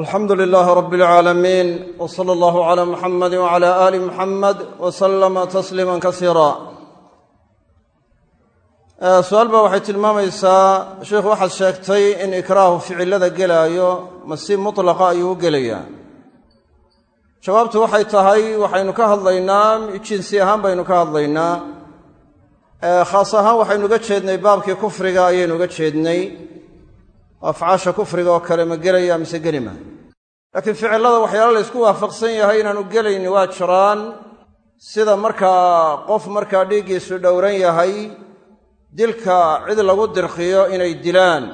alxamdu lilaahi rabi alcaalamiin w sala allahu calaa muxamadi wacala aali muxamed wa sallama tasliima kasiira su'aal baa waxay tilmaamaysaa sheikhu waxaad sheegtay in ikraahu ficilada gelaayo ma si mutlaqa ayuu u gelayaa. Jawaabtu waxay tahay waxaynu ka hadlaynaa jinsi ahaan baynu ka hadlaynaa. Khaas ahaan waxaynu uga jeednay baabkii kufriga ayaynu uga jeednay afcaasha kufriga oo kale ma gelaya mise geli ma? Laakiin ficillada waxyaala la ysku waafaqsan yahay inaanu gelayni waa jiraan. Sida markaa qof markaa dhiiggiisu dhowran yahay dilka cid lagu dirqiyo inay dilaan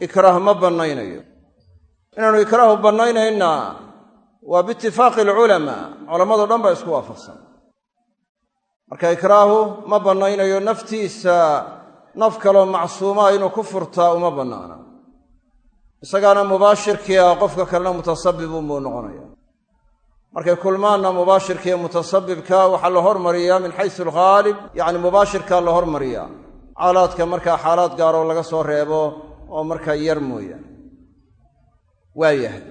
ikraah ma bannaynayo. Inaanu ikraahu bannaynayna waa biitifaaqi alculamaa culammado dhan baa isku waafaqsan. Marka ikraahu ma bannaynayo naftiisa naf kaloo macsuumaa inuu ku furtaa uma bannaana. Isagaana mubaashirkii ah qofka kalena mutasabibun buu noqonaya markay kulmaanna mubaashirka mutasabibka waxaa la hormariyaa min xaysu alghaalib yacni mubaashirkaa la hormariyaa xaalaadka markaa xaalaad gaaroo laga soo reebo oo markaa yar mooyaane waayahay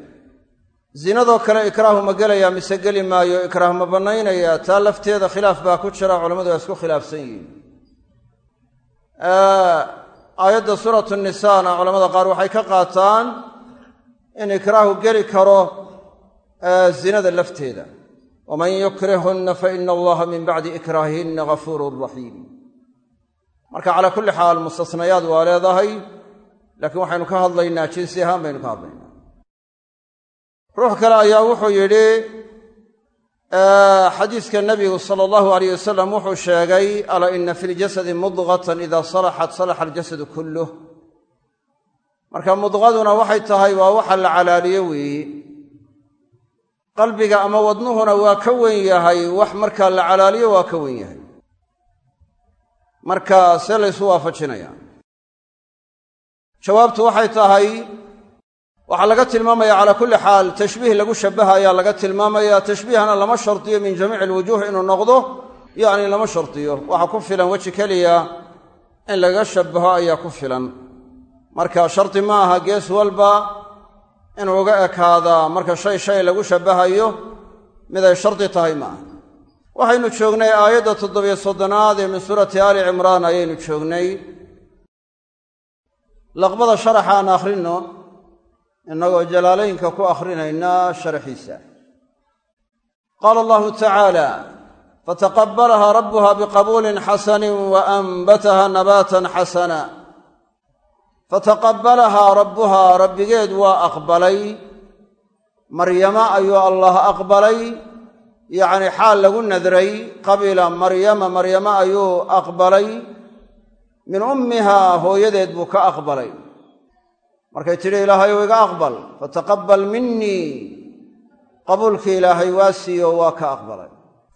zinadoo kale ikraahu ma gelayaa mise geli maayo ikraah ma bannaynayaa. Taa lafteeda khilaaf baa ku jira culammadu waa isku khilaafsan yihiin aayadda suuratu nisaana culamada qaar waxay ka qaataan in ikraahu geli karo zinada lafteeda. Waman yukrihunna fa ina allaha min bacdi ikraahihinna gafuurun raxiim marka calaa kulli xaal mustasnayaad waa leedahay laakiin waxaynu ka hadlaynaa jinsi ahaan baynu ka hadlaynaa. Ruux kale ayaa wuxuu yidhi xadiiska nabigu sala allahu alayh wasalam wuxuu sheegay alaa ina fi ljasadi mudqatan ida salaxat salaxa aljasadu kulluh. Marka mudqaduna waxay tahay waa waxa la calaaliyo weeye qalbiga ama wadnuhuna waa ka wen yahay wax markaa la calaaliyo waa ka wen yahay. Marka see laysu waafajinaya jawaabtu waxay tahay waxaa laga tilmaamaya calaa kulli xaal tashbiih lagu shabaha ayaa laga tilmaamaya tashbiihana lama shardiyo min jamiici alwujuuh inuu noqdo yacni lama shardiyo waxaa ku filan weji keliya in laga shabaho ayaa ku filan. Marka shardi ma aha gees walba inuu uga ekaadaa marka shay shay lagu shabahayo miday shardi tahay ma aha. Waxaynu joognay aayadda toddobiyo soddonaad ee min suurati aali cimraan ayaynu joognay. Laqbada sharaxa aan akhrinno innagoo jalaalaynka ku akhrinayna sharaxiisa qaala allahu tacaala fataqabbalaha rabbuha biqabuulin xasanin wa anbataha nabaatan xasana. Fataqabbalahaa rabbuhaa rabbigeed waa aqbalay. Maryama ayuu allah aqbalay. Yacni xaal lagu nadray qabila maryama maryama ayuu aqbalay. Min ummihaa hooyadeed buu ka aqbalay markay tidhi ilaahayow iga aqbal fataqabbal minii qabuulkii ilaahay waa siiyo waa ka aqbalay.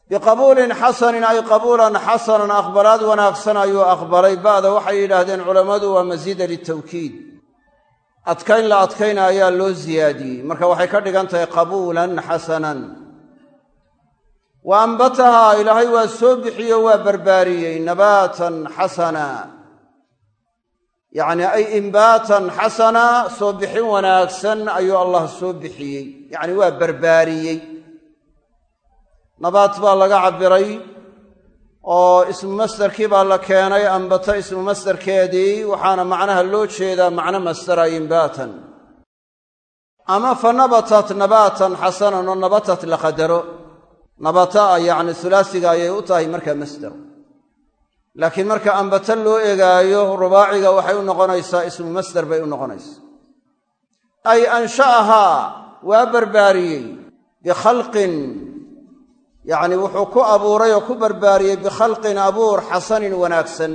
Biqabuulin xasanin ay qabuulan xasanan aqbalaad wanaagsan ayuu aqbalay. Ba'da waxay yidhaahdeen culammadu waa masiida litawkiid. Adkayn la adkayna ayaa loo siyaadiyey marka waxay ka dhigan tahay qabuulan xasanan. Wa ambatahaa ilaahay waa soo bixiyo waa barbaariyey nabaatan xasana yacni ay imbaatan xasana soo bixin wanaagsan ayuu allah soo bixiyey. Yacni waa barbaariyey. Nabaat baa laga cabbiray oo ismu masderkii baa la keenay ambata ismu masderkeedii waxaana macnaha loo jeedaa macno masdera imbaatan. Ama fa nabatat nabaatan xasanan oo nabatat la qadaro. Nabata yacni hulaasiga ayay u tahay markaa masder laakiin marka ambata loo egaayo rubaaciga waxay u noqonaysaa ismu masder bay u noqonaysaa. Ay ansha'ahaa waa barbaariyey bikhalqin yacni wuxuu ku abuuray oo ku barbaariyey bikhalqin abuur xasanin wanaagsan.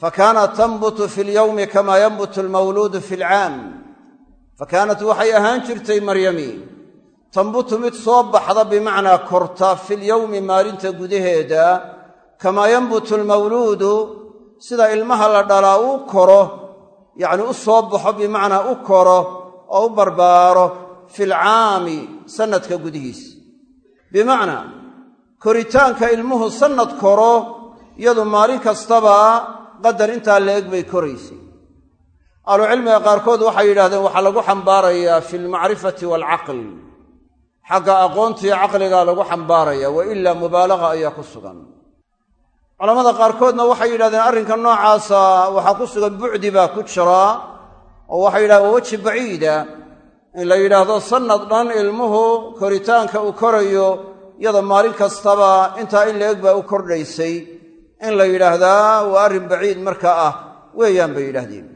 Fa kaanat tanbutu fi lyowmi kamaa yanbutu almawluudu fi alcaam fa kaanat waxay ahaan jirtay maryami tanbutu mid soo baxda bimacnaa korta filyowmi maalinta gudaheeda kamaa yanbutu almawluudu sida ilmaha la dhalaa uu koro yacni u soo baxo bimacnaa u koro oo u barbaaro filcaami sannadka gudihiisa bimacnaa koritaanka ilmuhu sannad koro iyadu maalin kastaba qadar intaa la eg bay koraysay. Ahlucilmiga qaarkood waxay yidhahdeen waxaa lagu xambaarayaa fi lmacrifati waalcaql xagga aqoontiiyo caqligaa lagu xambaaraya wa ilaa mubaalaga ayaa ku sugan culammada qaarkoodna waxay yidhahdeen arrinka noocaasa waxaa ku sugan bucdi baa ku jira oo waxay yidhahdeen waa weji baciida. In la yidhaahdo sannad dhan ilmuhu koritaanka uu korayo iyada maalin kastaba intaa in la-eg baa u kordhaysay. In la yidhaahdaa waa arrin baciid markaa ah weeyaan bay yidhaahdeen.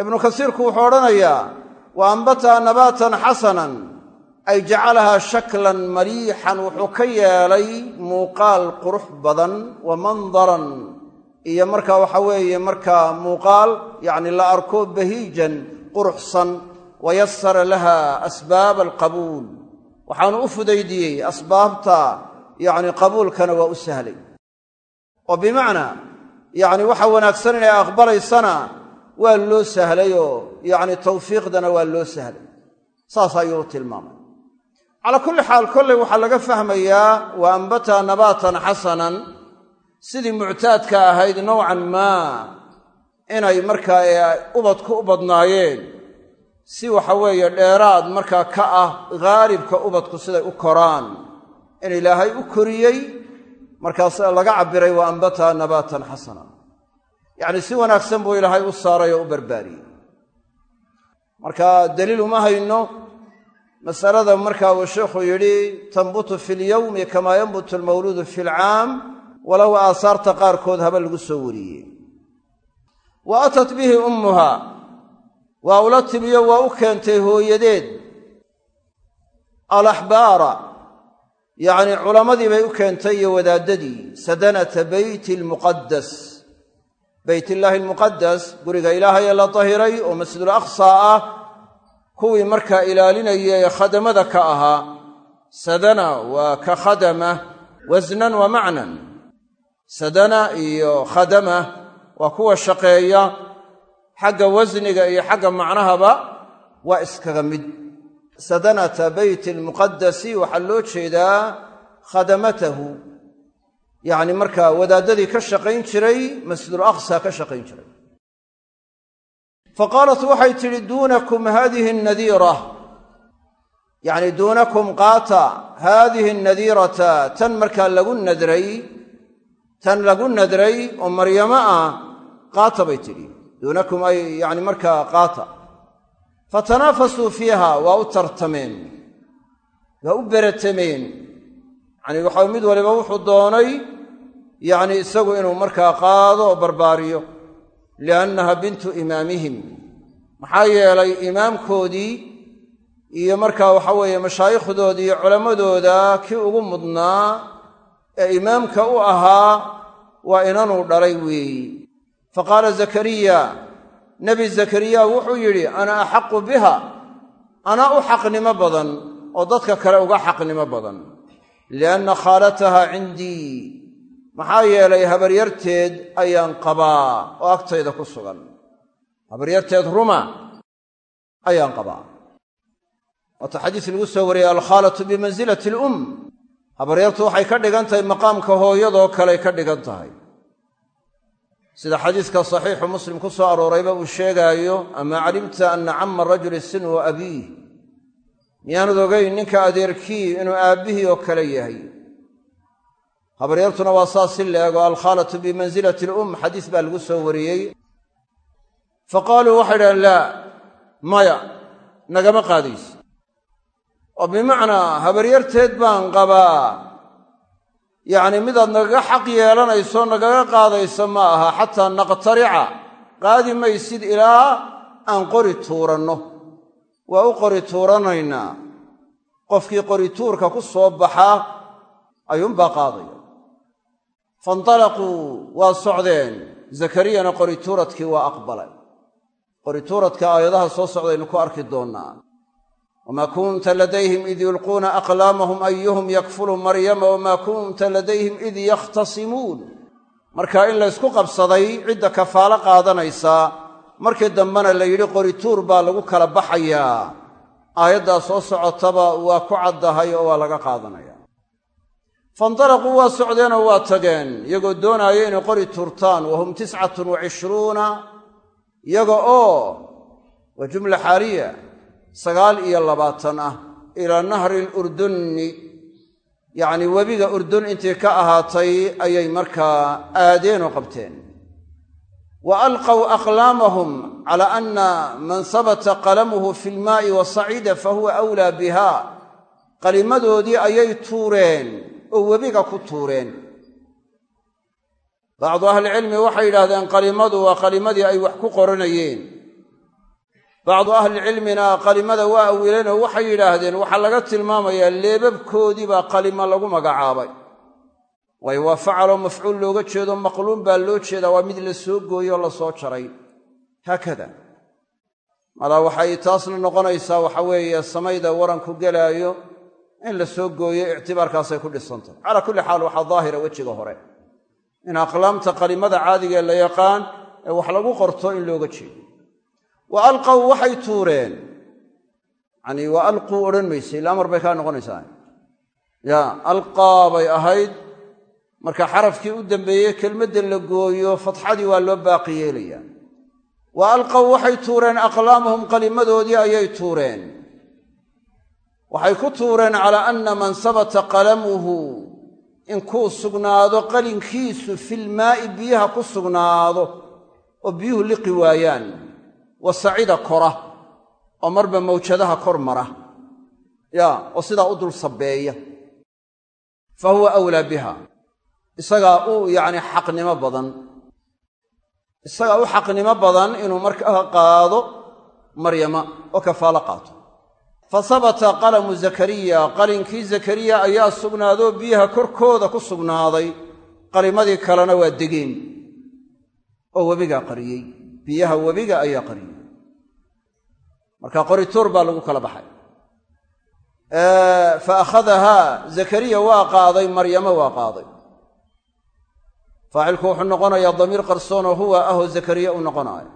Ibnu kasiirku wuxuu odhanayaa wa ambataa nabaatan xasanan ay jacalahaa shaklan maliixan wuxuu ka yeelay muuqaal qurux badan wa mandaran. Iyo markaa waxa weeye markaa muuqaal yacni la arko bahiijan quruxsan wayasara laha asbaaba alqabuul. Waxaanu u fudaydiyey asbaabta yacni qabuulkana waa u sahlay. Oo bimacnaa yacni waxa wanaagsan inay aqbalaysana waa loo sahlayoo yacni tawfiiqdana waa loo sahlay. Saas ayuu u tilmaamay calaa kulli xaal kolley waxaa laga fahmayaa wa ambataa nabaatan xasanan sidii muctaadka ahayd nowcan maa inay markaa ubadku u badnaayeen. Si waxa weeye dheeraad markaa ka ah haalibka ubadku siday u koraan. In ilaahay u koriyey markaas laga cabbiray wa ambataa nabaatan xasana yacni si wanaagsan buu ilaahay u saaray oo u barbaariyey. Marka daliil uma hayno masalada markaa uu sheikhu yidhi tambutu fi lyowmi kamaa yanbutu almawluudu fi lcaam walow aasaarta qaarkood haba lagu soo wariyey. Wa atat bihi ummuha waa ula timiyo waa u keentay hooyadeed. Alaxbaara yacnii culammadii bay u keentay iyo wadaaddadii sadanata beyti almuqadas beytillaahi almuqadas guriga ilaahay ee la dahiray oo masjidul aqsaa ah kuwii markaa ilaalinaya ee khadamada ka ahaa. Sadana waa ka khadama wasnan wa macnan. Sadana iyo khadama waa kuwa shaqeeya. Xagga wasniga iyo xagga macnahaba waa iskaga mid. Sadanata beyti almuqadasi waxaa loo jeedaa khadamatahu. Yacni markaa wadaaddadii ka shaqayn jiray masjidul aqsa ka shaqayn jiray fa qaalat waxay tidhi duunakum haadihi nadiira yacni duunakum qaata haadihi nadiirata tan markaa lagu nadray tan lagu nadray oo maryamo ah qaata bay tidhi duunakum ay yacni markaa qaata fatanaafasuu fiiha waa u tartameen waa u beratameen yacni waxa mid waliba wuxuu doonay yacni isagu inuu markaa qaado oo barbaariyo liannaha bintu imaamihim maxaa yeelay imaamkoodii iyo markaa waxa weeye mashaayikhdoodii iyo culammadooda kii ugu mudnaa ee imaamka u ahaa waa inanuu dhalay weeyi fa qaala zakariya nebi zakariya wuxuu yidhi ana axaqu biha anaa u xaqnimo badan oo dadka kale uga xaqnimo badan lianna khaalataha cindii maxaa yeelay habaryarteed ayaan qabaa oo agtayda ku sugan. Habaryarteed ruma ayaan qabaa. Waata xadiis lagu soo wariyey alkhaalatu bimansilati alum habaryartu waxay ka dhigan tahay maqaamka hooyadoo kaley ka dhigan tahay. Sida xadiiska saxiixu muslim ku soo aroorayba uu sheegaayo amaa calimta anna camma rajuli sinhu abiih? Miyaanad ogayn ninka adeerkii inuu aabbihii oo kale yahay habaryartuna waa saas si la alkhaalatu bimansilati alum xadiis baa lagu soo wariyey. Fa qaaluu waxay idhahen laa maya nagama qaadayso oo bimacnaa habaryarteed baan qabaa. Yacni midaad nagaga xaq yeelanayso nagaga qaadayso ma aha xataa naqtarica qaadi maysid ilaa aan qori tuuranno. Waa u qori tuuranaynaa. Qofkii qori tuurka ku soo baxa ayuunbaa qaadaya faintalaquu waa socdeen zakariyana qori tuuradkii waa aqbalay qori tuuradka aayadaha soo socdaynu ku arki doonnaa wamaa kunta ladayhim id yulquuna aqlaamahum ayuhum yakfulu maryama wamaa kunta ladayhim id yakhtasimuun marka in laysku qabsaday cidda kafaalo qaadanaysaa markii dambena la yidhi qorituur baa lagu kala baxayaa aayaddaa soo socotaba waa ku caddahay oo waa laga qaadanaya faintalaquu waa socdeenoo waa tageen iyagoo doonaaya inay qori tuurtaan wahum tiscatun wa cishruuna iyaga oo waa jumla xaaliya sagaal iyo labaatan ah ilaa nahri lurdunni yacni webiga urdun intii ka ahaatay ayay markaa aadeen oo qabteen wa alqaw aqlaamahum cala anna man sabata qalamuhu fi lmaa'i wa sacida fahuwa awlaa biha qalimadoodii ayay tuureen oo webiga ku tuureen. Bacdu ahlicilmi waxay yidhahdeen qalimadu waa qalimadii ay wax ku qoranayeen. Bacdu ahlicilmina qalimada waa awileen oo waxay yidhaahdeen waxaa laga tilmaamayaa leebabkoodii baa qalima lagu magacaabay. Waayo waa facaloo mafcuul looga jeedo maqluun baa loo jeedaa waa mid la soo gooyey oo la soo jaray. Haakada. Malaa waxay taasna noqonaysaa waxa weeye samayda waranku gelaayo in la soo gooyo ictibaarkaasay ku dhisantay calaa kulli xaal waxaa daahira wejiga hore. In aqlaamta qalimada caadigae la yaqaan ee wax lagu qorto in looga jeedo. Wa alqaw waxay tuureen. Yanii wa alquu odhan mayse ila amar bay kaa noqonaysaa. Ya alqaa bay ahayd. Marka xarafkii u dambeeyey kelmadda la gooyo fatxadii waa loo baaqi yeelayaa. Wa alqaw waxay tuureen aqlaamahum qalimadoodii ayay tuureen waxay ku tuureen calaa anna man sabata qalamuhu in kuu sugnaado qalinkiisu filmaa'i biyaha ku sugnaado oo biyuhu liqi waayaan wa sacida kora oo marba mawjadaha kor mara. Yaa oo sidaa u dul sabbeeya fa huwa awlaa biha. Isagaa u yacni xaqnimo badan. Isagaa u xaqnimo badan inuu markaa qaado maryama oo kafaalo qaato fa sabata qalamu zakariya qalinkii zakariya ayaa sugnaadoo biyaha korkooda ku sugnaaday qalimadii kalena waa degeen oo webigaa qariyey biyaha webiga ayaa qariyey marka qorituur baa lagu kala baxay fa akhadahaa zakariya waa qaaday maryamo waa qaaday faacilku wuxuu noqonayaa damiir qarsoonoo huwa ahoo zakariya u noqonaayo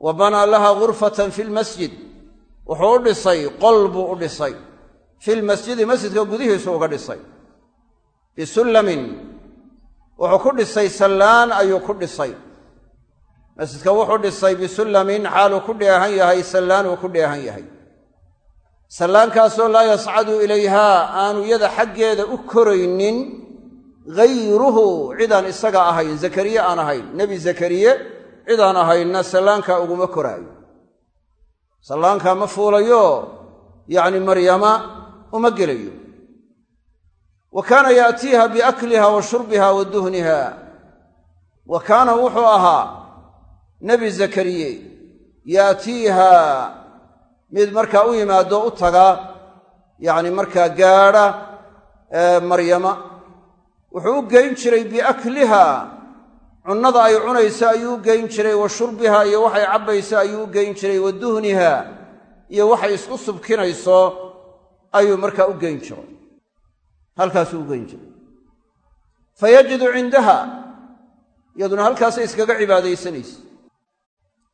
wa banaa laha ghurfatan fi wuxuu u dhisay qol buu u dhisay. Filmasjidi masjidka gudihiisu uga dhisay. Bisullamin wuxuu ku dhisay sallaan ayuu ku dhisay. Masjidka wuxuu dhisay bisullamin xaaluu ku dheehan yahay sallaan uu ku dheehan yahay. Sallaankaasoo laa yascadu ilayhaa aanu yada xaggeeda u koraynin hayruhu cidaan isaga ahayn. Zakariye aan ahayn. Nebi zakariye cidaan ahaynna sallaankaa uguma koraayo sallaankaa ma fuulayo? Yacni maryama uma gelayo. Wa kaana yaatiiha biakliha wa shurbiha wa duhniha. Wa kaana wuxuu ahaa nebi zakariye yaatiiha mid markaa u yimaado u taga yacni markaa gaadha maryama. Wuxuu u geyn jiray biakliha cunnada ay cunayso ayuu geyn jiray wa shurbiha iyo waxay cabbayso ayuu geyn jiray wa duhniha iyo waxay isku subkinayso ayuu markaa u geyn jiray. Halkaasuu u geyn jiray. Fa yajidu cindaha iyaduna halkaasay iskaga cibaadaysanaysa.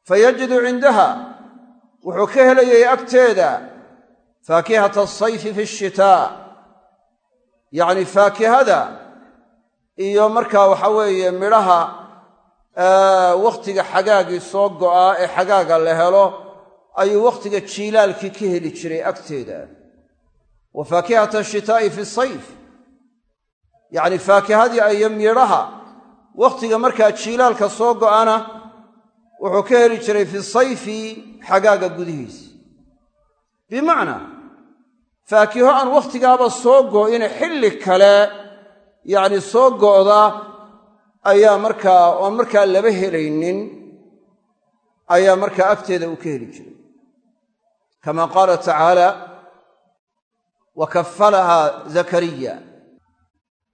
Fa yajidu cindaha wuxuu ka helayay agteeda faakihata asayfi fi shitaa yacni faakihada iyo markaa waxa weeye midhaha wakhtiga xagaagii soo go'aa ee xagaaga la helo ayuu wakhtiga jiilaalkii ka heli jiray agteeda. Wa faakihata ashitaa'i fi sayf. Yacni faakihadii iyo midhaha wakhtiga markaa jiilaalka soo go'ana wuxuu ka heli jiray fi sayfi xagaaga gudihiisa bimacnaa faakiho aan wakhtigaaba soo go'ine xilli kale yacni soo go'da ayaa markaa oon markaa laba helaynin ayaa markaa agteeda uu ka heli jiray. Kama qaala tacaala wa kafalahaa zakariya.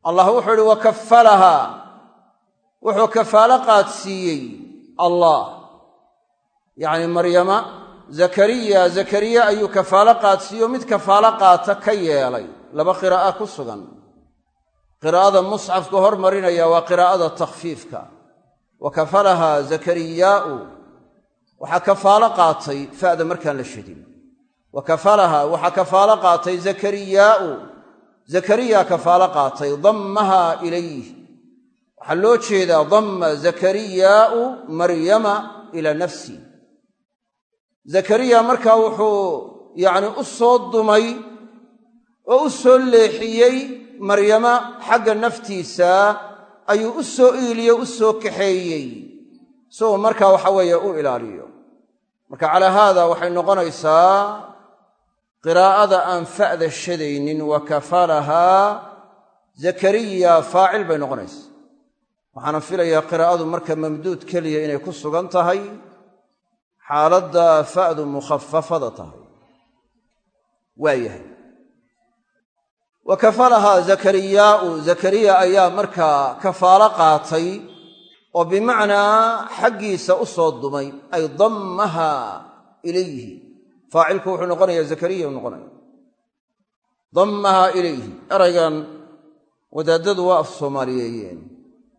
Allah wuxuu ihi wa kafalahaa wuxuu kafaalo qaadsiiyey allah. Yacni maryama zakariya zakariya ayuu kafaalo qaadsiiyo mid kafaalo qaata ka yeelay. Laba qiraa'a ku sugan qiraa'ada musxafka hormarinaya waa qiraa'ada takhfiifka. Wa kafalahaa zakariyaa'u waxaa kafaalo qaatay fa'da markaan la shadin wa kafalahaa waxaa kafaalo qaatay zakariyaa'u zakariya kafaalo qaatay dammaha ilayh waxaa loo jeedaa damma zakariyaa'u maryama ilaa nafsi. Zakariya markaa wuxuu yacni u soo dumay oo u soo leexiyey maryama xagga naftiisa ayuu u soo iiliyo u soo kaxeeyey. Uu markaa waxa weeye u ilaaliyo. Marka calaa haada waxay noqonaysaa qiraa'ada aan fa'da shadaynin wa kafalahaa zakariya faacil bay noqonaysaa. Waxaana filayaa qiraa'adu marka mamduud keliya inay ku sugan tahay xaaladda fa'du mukhafafada tahay. Waayahay wa kafalahaa zakariyaau zakariya ayaa markaa kafaalo qaatay oo bimacnaa xaggiisa u soo dumay ay dammaha ilayhi faacilku wuxuu noqonayaa zakariya u noqonaya dammaha ilayhi eraygan wadaaddadu waa af soomaaliyeeyeen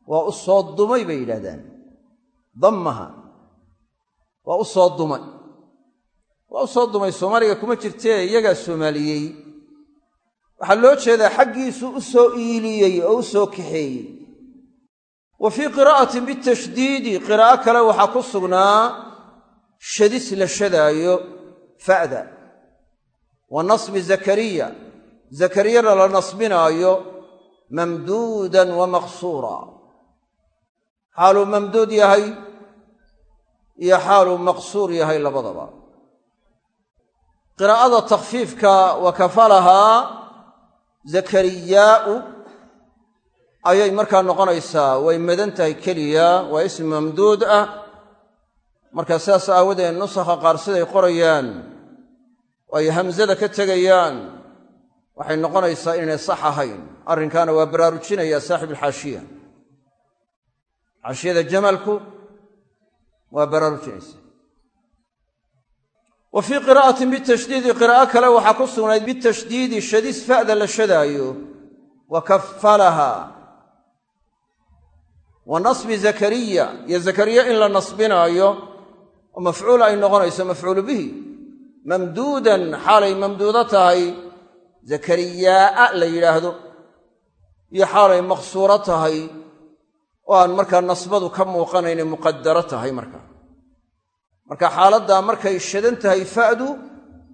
waa u soo dumay bay yidhahdaan dammaha waa u soo dumay waa u soo dumay soomaaliga kuma jirtee iyagaa soomaaliyey waxaa loo jeedaa xaggiisu u soo iiliyey oo u soo kaxeeyey. Wa fii qiraa'atin bitashdiidi qiraa'o kale waxaa ku sugnaa shadis la shadaayo fa'da. Wa nasbi zakariya zakariyana la nasbinaayo mamduudan wa maqsuura. Xaaluu mamduud yahay iyo xaaluu maqsuur yahay labadaba. Qiraa'ada takhfiifka wa kafalahaa zakariyaa'u ayay markaa noqonaysaa way madan tahay keliya waa ismi mamduud ah. Markaa sidaas aawadeed nusakha qaar siday qorayaan oo ay hamsada ka tegayaan. Waxay noqonaysaa inaynay sax ahayn. Arrinkaana waa baraarujinaya saaxib alxaashiya xaashiyada jamalku waa baraarujinaysa wa fii qiraa'atin bitashdiidi qiraa'o kale waxaa ku sugnayd bitashdiidi shadis fa'da la shadaayo. Wa kafalaha wa nasbi zakariya iyo zakariya in la nasbinaayo oo mafcuul ay noqonayso mafcuulu bihi. Mamduudan xaalay mamduudo tahay zakariyaa'a la yidhaahdo iyo xaalay maqsuuro tahay oo aan markaa nasbadu ka muuqanayne muqadaro tahay markaa marka xaaladdaa markay shadan tahay fa'du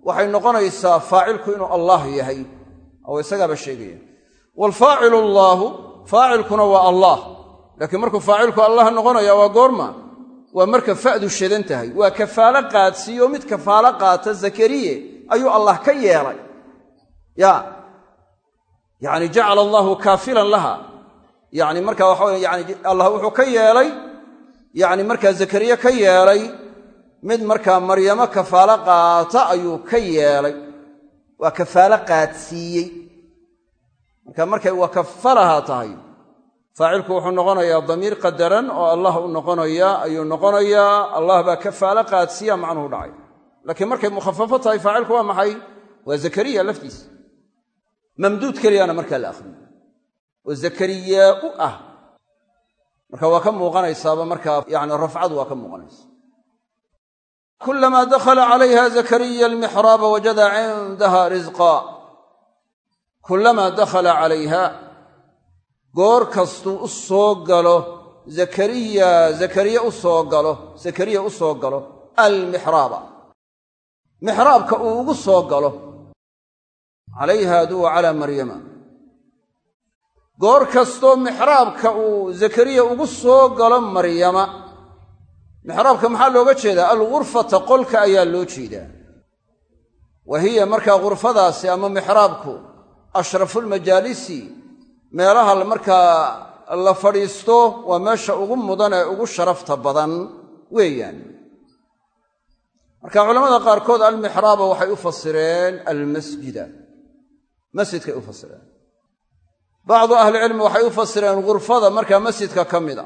waxay noqonaysaa faacilku inuu allaah yahay oo isagaaba sheegaya. Waalfaacilu allaahu faacilkuna waa allaah laakiin markuu faacilku allah noqonaya waa goorma. Waa marka fa'du shadan tahay. Waa kafaalo qaadsiiyo mid kafaalo qaata zakariye ayuu allah ka yeelay. Ya yacni jacala allaahu kaafilan laha. Yacni marka waxa weye yani allah wuxuu ka yeelay. Yacni markaa zakariye ka yeelay mid markaa maryamo kafaalo qaata ayuu ka yeelay. Waa kafaalo qaadsiiyey. Marka markay wa kafalaha tahay faacilku wuxuu noqonayaa damiir qadaran oo allah u noqonaya ayuu noqonayaa allah baa kafaalo qaadsiiya macnuhu dhacay. Laakiin markay mukhafafo tahay faacilku waa maxay? Waa zakariya laftiisa. Mamduud keliyaana markaa la akhriyo. Oo zakariyaa u ah. Marka waa ka muuqanaysaaba markaa yani rafcadu waa ka muuqanaysa kulamaa dakhala calayha zakariya almixraaba wajada cindaha risqa kulamaa dakhala calayha goor kastuu u soo galo zakariya zakariya u soo galo zakariya u soo galo almixraaba mixraabka uu ugu soo galo calayha aduwa calaa maryama goor kastoo mixraabka uu zakariya ugu soo galo maryama mixraabka maxaa looga jeedaa? Algurfata qolka ayaa loo jeedaa. Wa hiya markaa ghurfadaasi ama mixraabku ashrafulmajaalisi meelaha markaa la fadhiisto waa meesha ugu mudan ee ugu sharafta badan weeyaan. Marka culamada qaarkood almixraaba waxay u fasireen almasjida. Masjidkay u fasireen. Bacdu ahlicilmi waxay u fasireen ghurfada markaa masjidka ka mida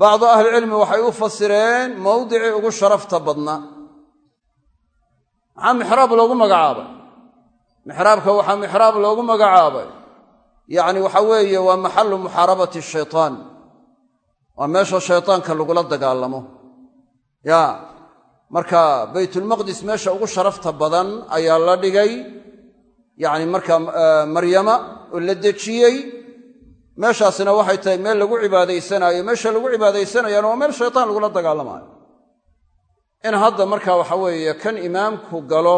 bacdu ahlicilmi waxay u fasireen mawdicii ugu sharafta badnaa maxaa mixraab loogu magacaabay? Mixraabka waxaa mixraab loogu magacaabay. Yacni waxa weeye waa maxalu muxaarabati shaytaan. Waa meesha shaytaanka lagula dagaalamo. Ya marka baytulmaqdis meesha ugu sharafta badan ayaa la dhigay. Yacni marka maryama oo la dejiyey meeshaasina waxay tahay meel lagu cibaadaysanaayo meesha lagu cibaadaysanayaana waa meel shaytaan lagula dagaalamaayo. In hadda markaa waxa weeye kan imaamku galo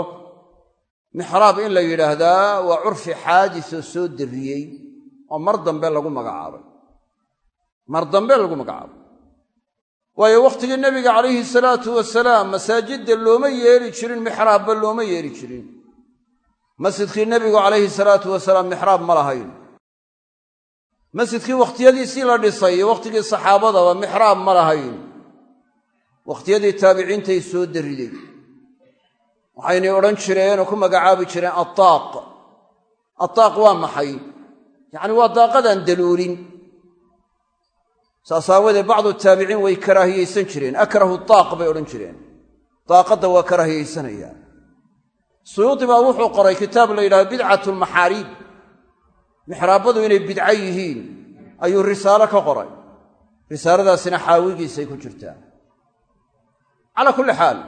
mixraab in la yidhaahdaa waa curfi xaadisoo soo darriyey oo mar dambe lagu magacaabay. Mar dambe lagu magacaabay. Waayo wakhtigii nebiga calayhi salaatu wasalaam masaajidda looma yeeli jirin mixraabba looma yeeli jirin. Masjidkii nebigu calayhi salaatu wasalaam mixraab ma lahayn masjidkii wakhtiyadiisii la dhisay iyo wakhtigii saxaabadaba mixraab ma lahayn. Wakhtiyadii taabiciintay soo darriday waxaynay odhan jireen oo ku magacaabi jireen attaaq. Attaaq waa maxay? Yacni waa daaqadaan daluulin saas aawadeed bacdu taabiciin way karaahiyeysan jireen. Akrahu taaq bay odhan jireen. Daaqadda waa karaahiyeysanaya suyuudi baa wuxuu qoray kitaab la yidhahdo bidcatu lmaxaariib mixraabbadu inay bidco yihiin ayuu risaalo ka qoray. Risaaladaasina xaawigiisay ku jirtaa. Calaa kulli xaal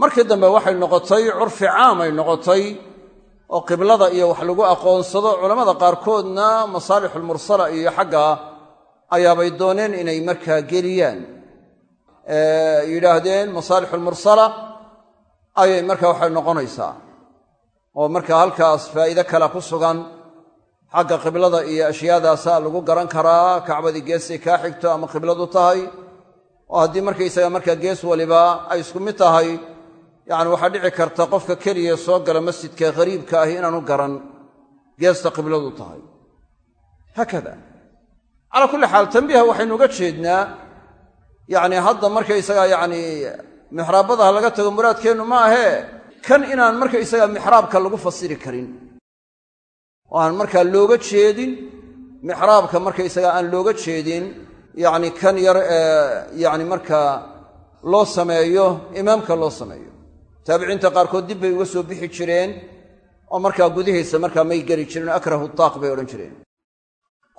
markii dambe waxay noqotay curfi caam ay noqotay oo qiblada iyo wax lagu aqoonsado culammada qaarkoodna masaalixulmursala iyo xagga ayaabay dooneen inay markaa geliyaan. Yidhaahdeen masaalixulmursala ayay markaa waxay noqonaysaa. Oo markaa halkaas faa'iide kale ku sugan xagga qiblada iyo ashyaadaasa lagu garan karaa kacbadii geestay kaa xigto ama qibladu tahay. Oo haddii markaysaga markaa gees waliba ay isku mid tahay yacni waxaa dhici karta qofka keliya soo gala masjidka qariibka ahi inaanu garan geesta qibladu tahay. Haakada calaa kulli xaal tambiiha waxaynu uga jeednaa yacni hadda markaysaga yacni mixraabadaha laga tago muraadkeennu ma ahee kan inaan markaysaga mixraabka lagu fasiri karin oo aan markaa looga jeedin mixraabka markaysaga aan looga jeedin yacni kan yar ee yacni markaa loo sameeyo imaamka loo sameeyo. Taabiciinta qaarkood dib bay uga soo bixi jireen oo markaa gudihiisa markaa may geli jirin akrahu taaq bay odhan jireen.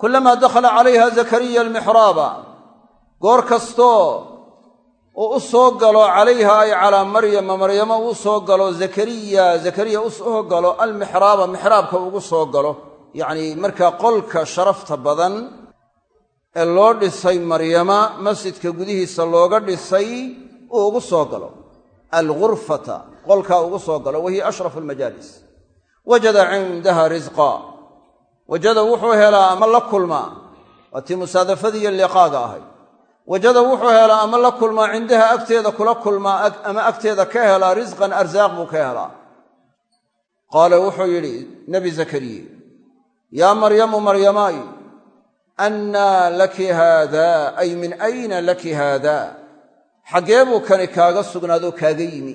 Kullamaa dakhala calayha zakariya almixraaba goor kastoo uu u soo galo calayha ay calaa maryama maryamo uu soo galo zakariya zakariya u soo galo almixraaba mixraabka ugu soo galo. Yacnii markaa qolka sharafta badan ee loo dhisay maryama masjidka gudihiisa looga dhisay uu ugu soo galo. Algurfata qolkaa ugu soo galo wahiya ashrafu almajaalis wajada cindaha risqa wajada wuxuu helaa ama la kulmaa. Waa tii musaadafadiiyo liqaaga ahay wajada wuxuu helaa ama la kulmaa cindaha agteeda kula kulmaa ama agteeda ka helaa risqan arsaaq buu ka helaa. Qaala wuxuu yidhi nebi zakariye yaa maryamu maryamaay annaa laki haada ay min ayna laki haada xaggee buu kani kaaga sugnaadoo kaaga yimi.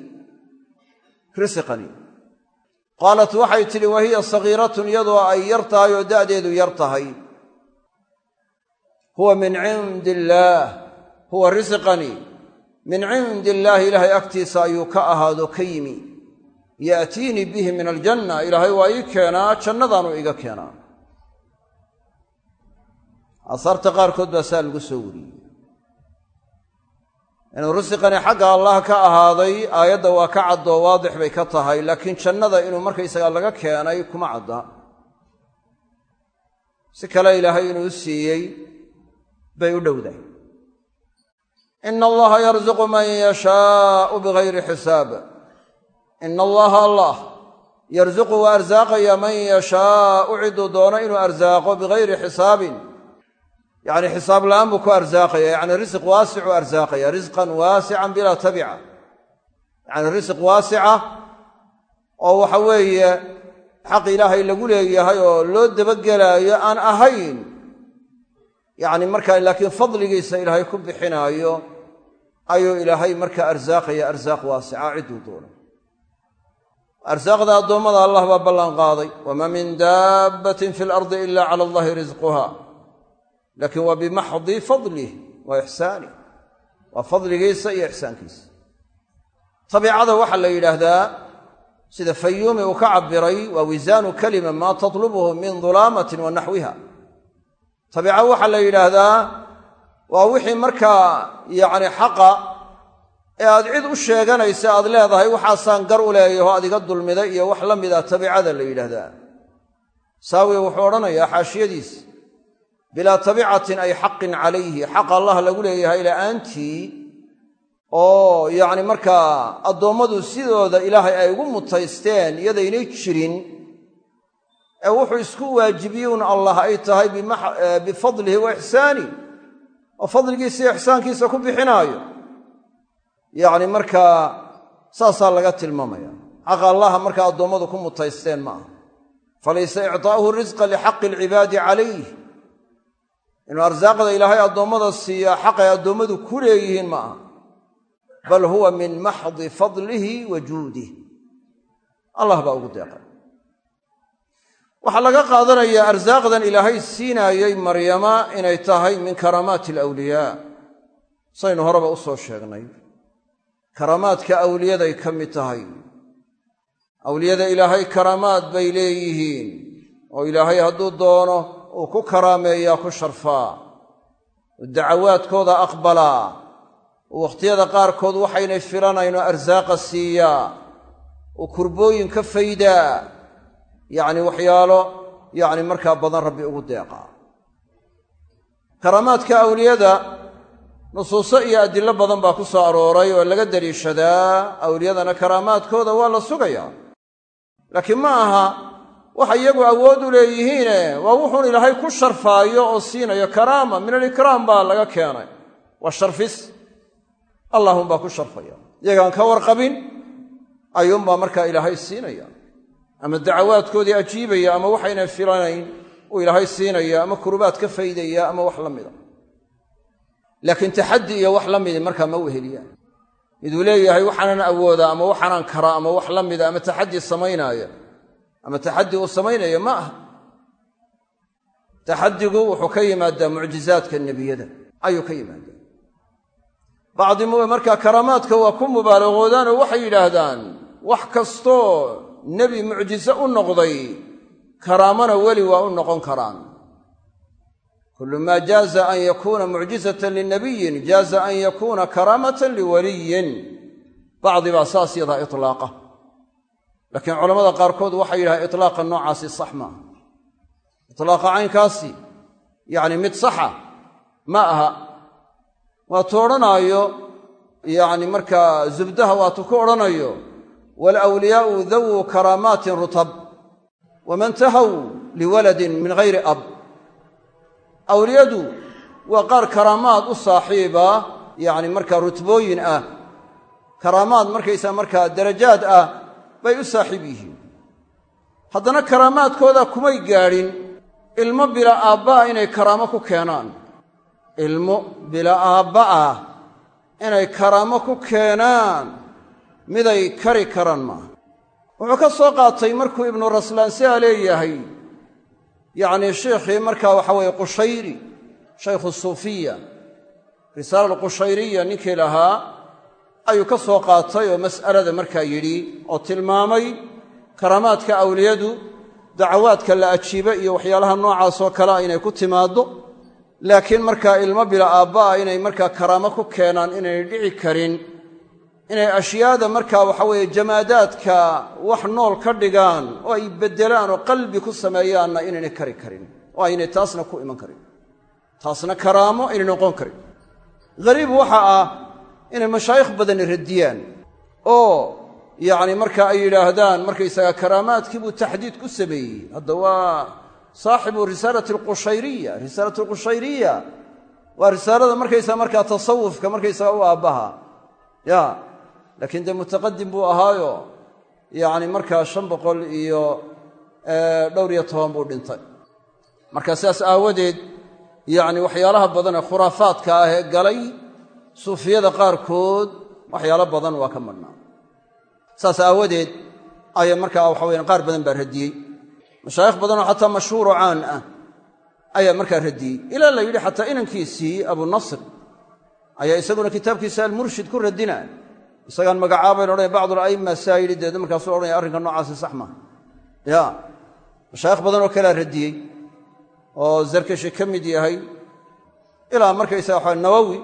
Risqani qaalat waxay tidhi wa hiya sagiiratun iyadoo ay yar tahay oo da'deedu yar tahay. Huwa min cindi illaah huwa risqanii min cindi illaahi ilaahay agtiisa ayuu ka ahaado ka yimi. Ya'tiinii bihi min aljanna. Ilaahay waa ii keenaa jannadaanu iga keenaa. Aasaarta qaarkood baa saa lagu soo wariyey. Inuu risqani xagga allah ka ahaaday aayadda waa ka caddoo waadix bay ka tahay laakiin jannada inuu markaysagaa laga keenay kuma cadda. Si kale ilaahay inuu siiyey bay u dhowdahay ina allaha yarzuqu man yashaau bigayri xisaab ina allaha allah yarzuqu waa arsaaqaya man yashaau ciduu doono inuu arsaaqo bigayri xisaabin yacni xisaab la'aan buu ku arsaaqaya yacni risq waasicu arsaaqaya risqan waasican bilaa tabica yacni risq waasica oo waxa weeye xaq ilaahay lagu leeyahay oo loo dabagelaayo aan ahayn yacni markaa laakiin fadligiisa ilaahay ku bixinaayo ayuu ilaahay markaa arsaaqaya arsaaq waasica cidduu doono. Arsaaqda addoommada allah baa ballan qaaday. Wamaa min daabbatin fi lardi ila cala allahi risquha laakiin waa bimaxdi fadlih wa ixsaanih waa fadligiisa iyo ixsaankiisa tabiicada waxaa la yidhaahdaa sida fayuumi uu ka cabiray waa wisaanu kalima maa tatlubuhu min dulaamatin wa naxwiha. Tabiica waxaa la yidhaahdaa waa wixii markaa yacni xaqa ee aad cid u sheeganaysa aad leedahay waxaasaan gar u leeyaho aad iga dulmiday iyo wax la mida tabiicada la yidhaahdaa. Saawiya wuxuu odhanayaa xaashiyadiisa bilaa tabicatin ay xaqin calayhi. Xaq allah lagu leeyahay la'aantii oo yacni markaa addoommadu sidooda ilaahay ay ugu mutaysteen iyadaynay jirin ee wuxuu isku waajibiyuun allah ay tahay bifadlihi wa ixsaani oo fadligiisa iyo ixsaankiisa ku bixinaayo. Yacni markaa saasaa laga tilmaamaya. Xaqa allaha markaa addoommadu ku mutaysteen ma aha. Falaysa ictaa'uhu risqa lixaqi alcibaadi calayh. Inuu arsaaqda ilaahay addoommada siiyaa xaqay addoommadu ku leeyihiin ma aha. Bal huwa min maxdi fadlihi wa juudih allah baa ugu deeqay waxaa laga qaadanayaa arsaaqdan ilaahay siinaayey maryama inay tahay min karaamaati alawliyaa saynu horeba u soo sheegnay. Karaamaadka awliyaday ka mid tahay. Awliyada ilaahay karaamaad bay leeyihiin. Oo ilaahay hadduu doono uu ku karaameeyaa ku sharfaa. Uu dacawaadkooda aqbalaa uu wakhtiyada qaarkood waxaynay filanayn oo arsaaqa siiyaa. Uu kurbooyin ka faydaa yacni waxyaalo yacni markaa badan rabbi ugu deeqaa karaamaadka awliyada nusuuso iyo adillo badan baa ku soo arooray oo laga daliishadaa awliyadana karaamaadkooda waa la sugayaa laakiin ma aha waxa iyagu awood u leeyihiine waa wuxuun ilaahay ku sharfaayo oo siinayo karaama min alikraam baa laga keenay. Waa sharfis. Allahunbaa ku sharfaya. Iyagaan ka warqabin ayuunbaa markaa ilaahay siinaya ama dacawaadkoodii ajiibaya ama waxayna filanayn uu ilaahay siinaya ama kurubaad ka faydaya ama wax la mida. Laakiin taxaddi iyo wax la midi markaa ma weheliyaan miduu leeyahay waxaanan awoodaa ama waxaanan karaa ama wax la mida ama taxaddi samaynaaya ama taxaddi uu samaynaya ma aha. Taxaddigu wuxuu ka yimaadaa mucjizaadka nebiyada. Ayuu ka yimaadaa. Bacdi markaa karaamaadka waa ku mubaalaqoodaan oo waxay yidhaahdaan wax kastoo nebi mucjize u noqday karaamana weli waa u noqon karaan. Kullu maa jaaza an yakuuna mucjizatan linabiyin jaaza an yakuuna karaamatan liwaliyin. Bacdi baa saas yadaa itlaaqa. Laakiin culamada qaarkood waxay yidhahdeen itlaaqa noocaasi sax maaha itlaaqa caynkaasi yacni mid saxa ma aha. Waatuu odhanaayo yacni markaa zubdaha waatuu ku odhanayo waalawliyaau dawuu karaamaatin rutab waman tahaw liwaladin min hayri ab awliyadu waa qaar karaamaad u saaxiiba yacni markaa rutbooyin ah karaamaad markaysaa markaa darajaad ah bay u saaxiib yihiin haddana karaamaadkooda kumay gaadhin ilmo bila aabba'a inay karaamo ku keenaan ilmo bila aabba ah inay karaamo ku keenaan miday kari karaan maaha wuxuu ka soo qaatay markuu ibnu raslaansiha leeyahay yacnii sheikhii markaa waxa weeye qushayri shaykhu suufiya. Risaala alqushayriya ninkii lahaa ayuu ka soo qaatay oo mas'alada markaa yidhi oo tilmaamay karaamaadka awliyadu dacawaadka la ajiibo iyo waxyaalaha noocaasoo kalea inay ku timaaddo. Laakiin markaa ilmo bila aabba'a inay markaa karaamo ku keenaan inaynay dhici karin inay ashyaada markaa waxa weeye jamaadaadka wax nool ka dhigaan oo ay beddelaan oo qalbi ku sameeyaanna inaynay kari karin oo aynay taasna ku iman karin. Taasna karaamo aynay noqon karin. Hariib waxa ah inay mashaayikh badani radiyaan oo yacni marka ay yidhaahdaan markaysaga karaamaadkii buu taxdiid ku sameeyey. Hadda waa saaxibu risaalati alqushayriya. Risaalatu alqushayriya waa risaalada markaysaga markaa tasawufka markaysaga u aabbaha. Ya laakiin dee mutaqadim buu ahaayo. Yacni markaa shan boqol iyo dhowr iyo toban buu dhintay. Marka sidaas aawadeed yacni waxyaalaha badan ee khuraafaadka ah ee galay suufiyada qaarkood waxyaalo badan waa ka madhnaa saas aawadeed ayaa markaa waxa weyaan qaar badan baa radiyey mashaayikh badanoo xataa mashhuuro caan ah ayaa markaa radiyey ilaa la yidhi xataa inankiisii abunasr ayaa isaguna kitaabkiisa almurshid ku radina isagaan magacaabayn odhanaya bacdu ala'imma saa yidhi deedna markaasuu odhanaya arrinka noocaasi sax maaha ya mashaayikh badanoo kalea radiyey oo zarkashi ka mid yahay ilaa markaysaga waxa nawowi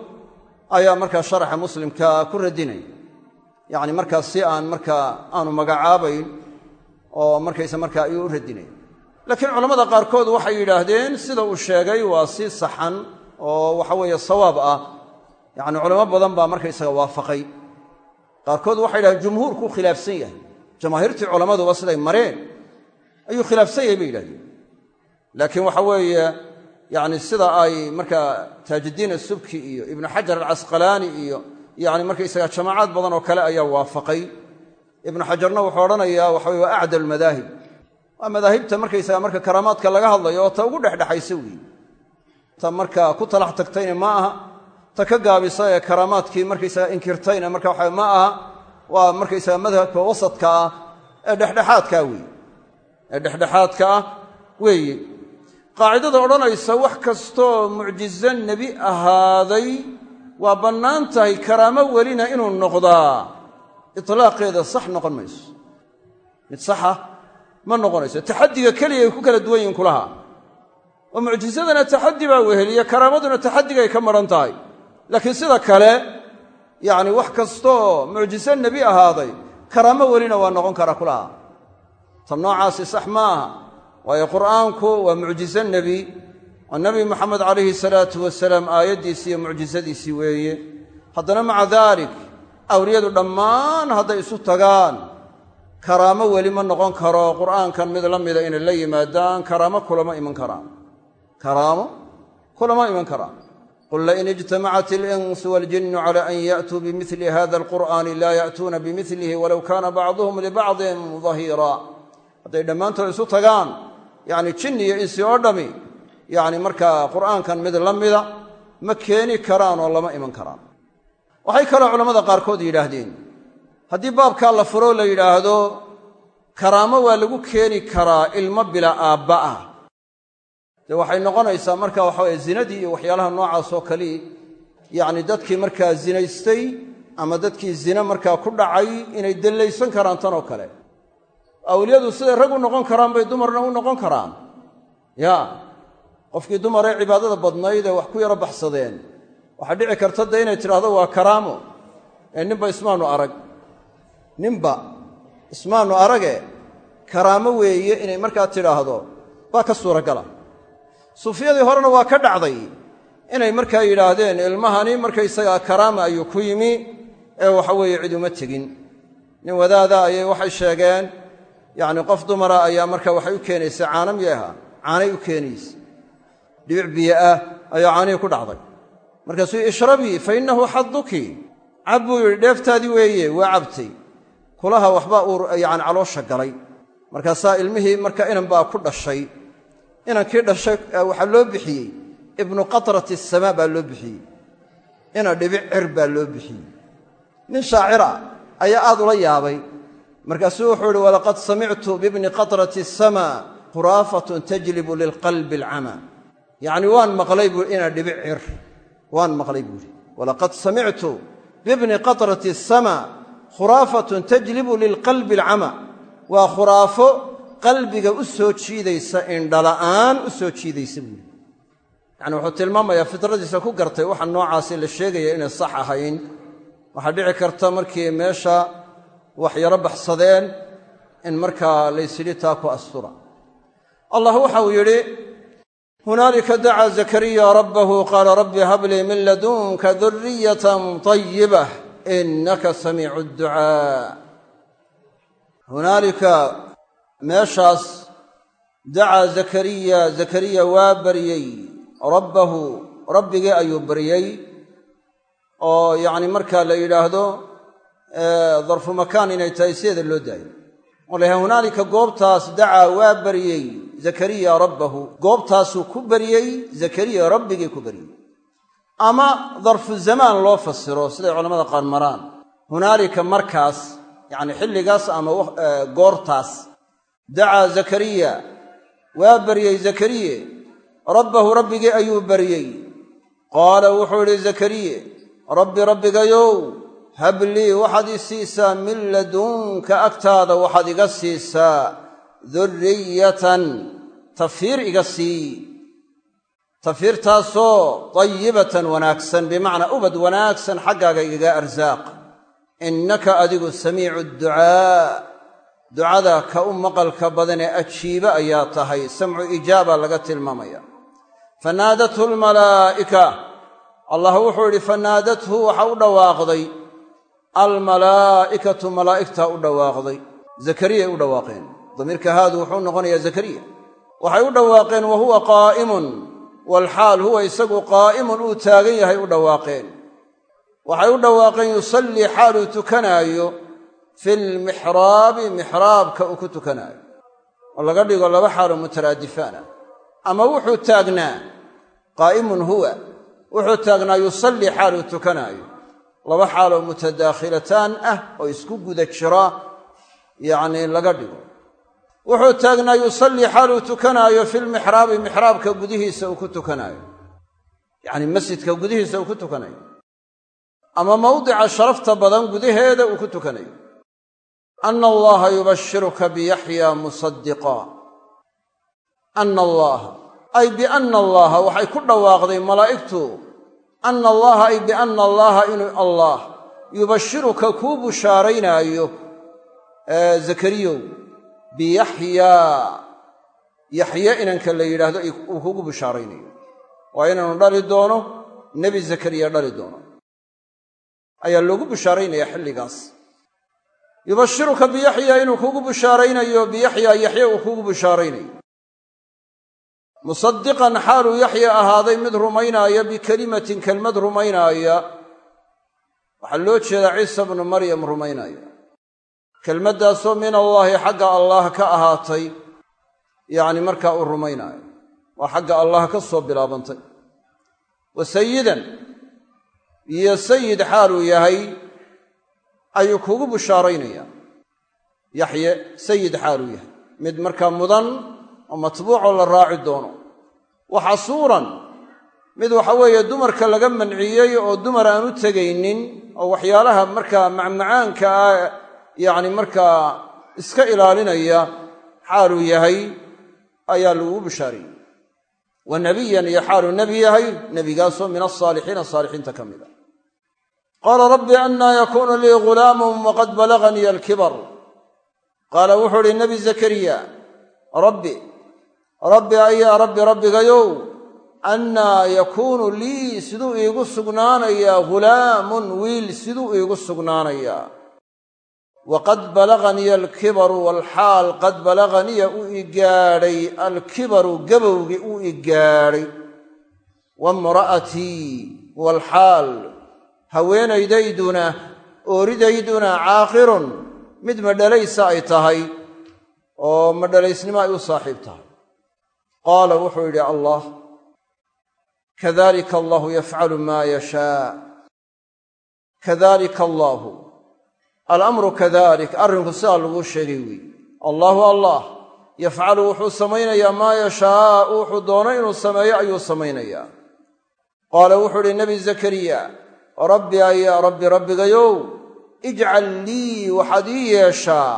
ayaa markaa sharaxa muslimka ku radinaya. Yacni markaas si aan markaa aanu magacaabayn oo markaysa markaa ayuu u radinaya. Laakiin culammada qaarkood waxay yidhaahdeen sida uu sheegay waa si saxan oo waxa weeye sawaab ah. Yacni culamo badan baa markaysaga waafaqay qaarkood waxay yidhahdeen jumhuurkuu khilaafsan yahay. Jamaahiirtii culammaduba siday mareen. Ayuu khilaafsan yahay bay yidhahdeen. Laakiin waxa weeye yacni sida ay markaa taajiddiin asubki iyo ibnu xajar alcasqalaani iyo yacni markaysaga jamaacaad badan oo kale ayaa waafaqay. Ibnu xajarna wuxuu odhanayaa waxa weye waa acdal madaahib. Waa madaahibta markaysaga marka karaamaadka laga hadlayo oo ta ugu dhexdhexaysa weeye ta markaa ku talax tagtayna ma aha ta ka gaabisa ee karaamaadkii markaysaga inkirtayna. Marka waxa ma aha waa markaysaga madhabka wasadka ah ee dhexdhexaadkaa weeye. Ee dhexdhexaadka ah weeye. Qaacidada odhanaysa wax kastoo mucjizo nebi ahaaday waa bannaan tahay karaamo welina inuu noqdaa. Itlaaqeeda sax noqon mayso. Mid saxa ma noqonayso. Taxaddiga keliya ay ku kala duwan yihiin kulaha. Oo mucjisadana taxaddi baa weheliya karaamaduna taxaddigay ka madhan tahay laakiin sida kale yacni wax kastoo mucjiso nebi ahaaday karaamo welina waa noqon karaa kulaha. Tan noocaasi sax ma aha waayo qur'aanku waa mucjiso nebi oo nebi moxamed calayhi salaatu wasalaam aayaddiisii iyo mucjisadiisii weeye. Haddana maca daalik awliyadu dhammaan hadday isu tagaan. Karaamo weli ma noqon karo qur'aankan mid la mida inay la yimaadaan karaamo kulama iman karaan. Kulama iman karaan qul lain ijtamacat alinsu waaljinnu cala an ya'tuu bimili hada alqur'aani laa ya'tuuna bimilihi walow kaana bacduhum libacdin dahiira hadday dhammaantood isu tagaan yacni jinni iyo insi oo dhammi yacni markaa qur'aankan mid la mida ma keeni karaan oo lama iman karaan waxay kaloo culammada qaarkood yidhaahdeen haddii baabkaa la furoo la yidhaahdo karaamo waa lagu keeni karaa ilmo bila aabba dee waxay noqonaysaa marka waxaweye zinadii iyo waxyaalaha noocaas oo kali yacni dadkii markaa zinaystay ama dadkii zina markaa ku dhacay inay dellaysan karaan tan oo kale. Awliyadu siday rag u noqon karaan bay dumarna u noqon karaan. Ya qofkii dumaree cibaadada badnayd ee wax ku yaro baxsadeen waxaa dhici karta de inay tidhaahdo waa karaamo. Ee ninba ismaanu arag ninba ismaanu arage karaamo weeye inay markaa tidhaahdo baa ka suuragala sufiyadii horena waa ka dhacday. Inay markaa yidhaahdeen ilmahani markaysagaa karaama ayuu ku yimi ee waxaweeye cid uma tegin. Nin wadaada ayay waxay sheegeen yacni qof dumara ayaa marka waxay u keenaysa caana miyaha caanay u keenaysa dhibic biyo ah ayaa caanihii ku dhacday. Markaasuu ishrabii fa innahu xaduki cab buu yidhi dheeftaadii weeye waa cabtay. Kulaha waxbaa uu yacni caloosha galay. Markaasaa ilmihii marka inan baa ku dhashay inankii dhashay waxaa loo bixiyey. Ibnu qatrati asamaa baa loo bixiyey. Ina dhibic cir baa loo bixiyey. Nin shaacira ayaa aad ula yaabay. Markaasuu wuxuu ihi walaqad samictu bibni qatrati asamaa khuraafatun tajlibu lilqalbi alcamaa yacni waan maqlay buu ina dhibic cir. Waan maqlay buuhi walaqad samictu bibni qatrati asamaa khuraafatun tajlibu lilqalbi alcama waa khuraafo qalbiga u soo jiidaysa indhala'aan u soo jiidaysa buuhi yacni wuxuu tilmaamayaa fitradiisa ku gartay waxa noocaasi la sheegaya inay sax ahayn. Waxaa dhici karta markii meesha wax yaro baxsadeen in markaa laysidhi taa ku astura. Allah waxa uu yidhi hunaalika dacaa zakariya rabbahu qaala rabbi hablii min ladunka duriyatan طayibah inaka samiicu hunaalika meeshaas dacaa zakariya zakariya waa baryey rabbahu rabbigii ayuu baryey oo yacni markaa la yidhaahdo darfu makaan inay tahay sideeda loo daayo. Oo hunaalika goobtaas dacaa waa baryey zakariya rabbahu. Goobtaasuu ku baryey zakariya rabbigii ku baryey. Ama darfu zamaan loo fasiro siday culamada qaar maraan. Hunaalika markaas yacni xilligaas ama goortaas dacaa zakariya waa baryey zakariye rabbahu rabbigii ayuu baryey qaala wuxuu idhi zakariye rabbi rabbigayow hablii waxaad ii siisaa min ladunka agtaada waxaad iga siisaa durriyatan tafiir iga sii tafiirtaasoo dayibatan wanaagsan bimacnaa ubad wanaagsan xaggaaga igaga arsaaq innaka adigu samiicu ducaa ducada ka u maqalka badan ee ajiibe ayaa tahay samcu ijaaba laga tilmaamaya. Fanaadathu lmalaa'ika allah wuxuu yidhi fanaadathu waxa u dhawaaqday. Almalaa'ikatu malaa'igtaa u dhawaaqday. Zakariyay u dhawaaqeen. Damiirka haadu wuxuu noqonayaa zakariya. Waxay u dhawaaqeen wa huwa qaa'imun. Walxaal huwa isagu qaa'imun uu taagan yahay u dhawaaqeen. Waxay u dhawaaqeen yusallii xaaluu tukanaayo fi lmixraabi mixraabka uu ku tukanaayo. Oo laga dhigo laba xaaloo mutaraadifaana. Ama wuxuu taagnaa qaa'imun huwa wuxuu taagnaa yusallii xaaluu tukanaayo. Laba xaaloo mutadaakhilataan ah oo isku guda jira yacnii laga dhigo. Wuxuu taagnaa yusallii xaaluu tukanaayo filmixraabi mixraabka gudihiisa uu ku tukanaayo. Yacni masjidka gudihiisa uu ku tukanayo ama mawdica sharafta badan gudaheeda uu ku tukanayo ana allaha yubashiruka biyaxya musadiqa ana allaaha ay bianna allaha waxay ku dhawaaqday malaa'igtu anna allaha ay bianna allaha inuu allaah yubashiruka kuu bushaaraynaayo zakariyow biyaxyaa yaxye inanka la yidhaahdo uu kugu bushaaraynayo waa inaanu dhali doono nebi zakariya dhali doono ayaa loogu bushaaraynaya xilligaas yubashiruka biyaxyaa inuu kugu bushaaraynayo biyaxyaa yaxye uu kugu bushaaraynayo. Musadiqan xaaluu yaxya ahaaday mid rumaynaaya bikelimatin kelmad rumaynaaya waxaa loo jeedaa ciisa bnu maryam rumaynaaya kelmaddaasoo min allaahi xagga allaah ka ahaatay yacni markaa uu rumaynaayo. Waa xagga allah ka soo bilaabantay. Wa sayidan iyo sayid xaaluu yahay ayuu kugu bushaaraynayaa yaxye sayid xaaluu yahay. Mid markaa mudan oo matbuucoo la raaci doono. Wa xasuuran mid waxa weeye dumarka laga manciyey oo dumar aan u tegaynin oo waxyaalaha markaa macmacaanka ah yacni markaa iska ilaalinaya xaaluu yahay ayaa lagugu bishaariyey wa nebiyan iyo xaaluu nebi yahay nebigaasoo min alsaalixiina saalixiinta ka mid a qaala rabbi annaa yakuunu lii ghulaamun waqad balaganii alkibar qaala wuxuu idhi nebi zakariya rabbi rabbi ayaa rabbi rabbigayow annaa yakuunu lii siduu iigu sugnaanayaa ghulaamun wiil siduu iigu sugnaanayaa waqad balaganii alkibaru walxaal qad balaganiya uu i gaadhay alkibaru gabowgii uu i gaadhay wamra'atii haweenaydayduna ooridayduna caaqirun mid madhalaysa ay tahay oo madhalaysnimo ay u saaxiib tahay. Qaala wuxuu yidhi allah kadalika allahu yafcalu maa yashaa. Kadalika allaahu alamru kadalik arrinku sidaa laguu sheegay weeye allaahu allah yafcalu wuxuu samaynayaa maa yashaau wuxuu doono inuu sameeyo ayuu samaynayaa. Qaala wuxuu idhi nebi zakariya rabbi ayaa rabbi rabbigayow ijcal lii waxaad ii yeeshaa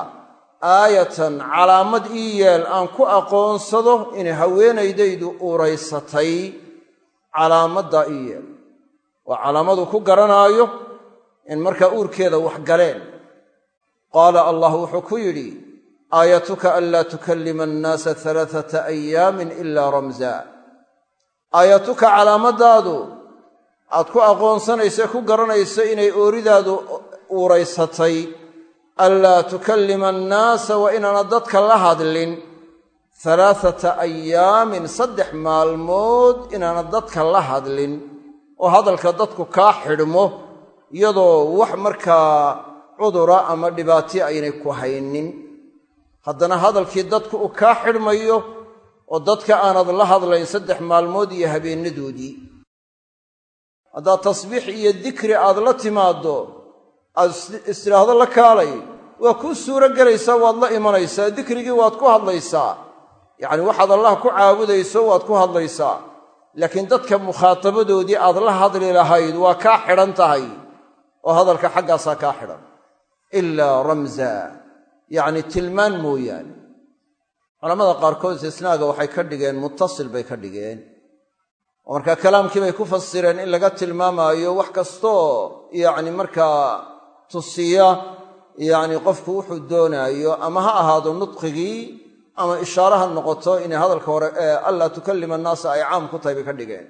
aayatan calaamad ii yeel aan ku aqoonsado inay haweenaydaydu uuraysatay. Calaamaddaa ii yeel. Waa calaamadu ku garanaayo in markaa uurkeeda wax galeen. Qaala allah wuxuu ku yidhi aayatuka anlaa tukallima annaasa alaaata ayaamin ilaa ramsa aayatuka calaamaddaadu aad ku aqoonsanaysa ku garanayso inay ooridaadu uuraysatay. Anlaa tukallima annaasa waa inaana dadka la hadlin. Halaathata ayaamin saddex maalmood inaana dadka la hadlin. Oo hadalka dadku kaa xidhmo iyadoo wax markaa cudura ama dhibaati aynay ku haynin. Haddana hadalkii dadku uu kaa xidhmayo oo dadka aanad la hadlayn saddex maalmood iyo habeenadoodii haddaad tasbiix iyo dikri aad la timaaddo aad istidhaahdo la kaalay waa kuu suuro gelaysaa waad la imanaysaa dikrigii waad ku hadlaysaa. Yacni waxaad allah ku caabudayso waad ku hadlaysaa. Laakiin dadka mukhaatabadoodii aad la hadli lahayd waa kaa xidhan tahay oo hadalka xaggaasaa kaa xidhan. Ilaa ramza yacni tilmaan mooyaane. Culamada qaarkood istisnaaga waxay ka dhigeen muttasil bay ka dhigeen oo markaa kalaamkii bay ku fasireen in laga tilmaamaayo wax kastoo yacni markaa tusiya yacni qofku wuxuu doonaayo ama ha ahaado nudqigii ama ishaare ha noqoto inay hadalka hore ee allaa tukallima annaasa ay caam ku tahay bay ka dhigeen.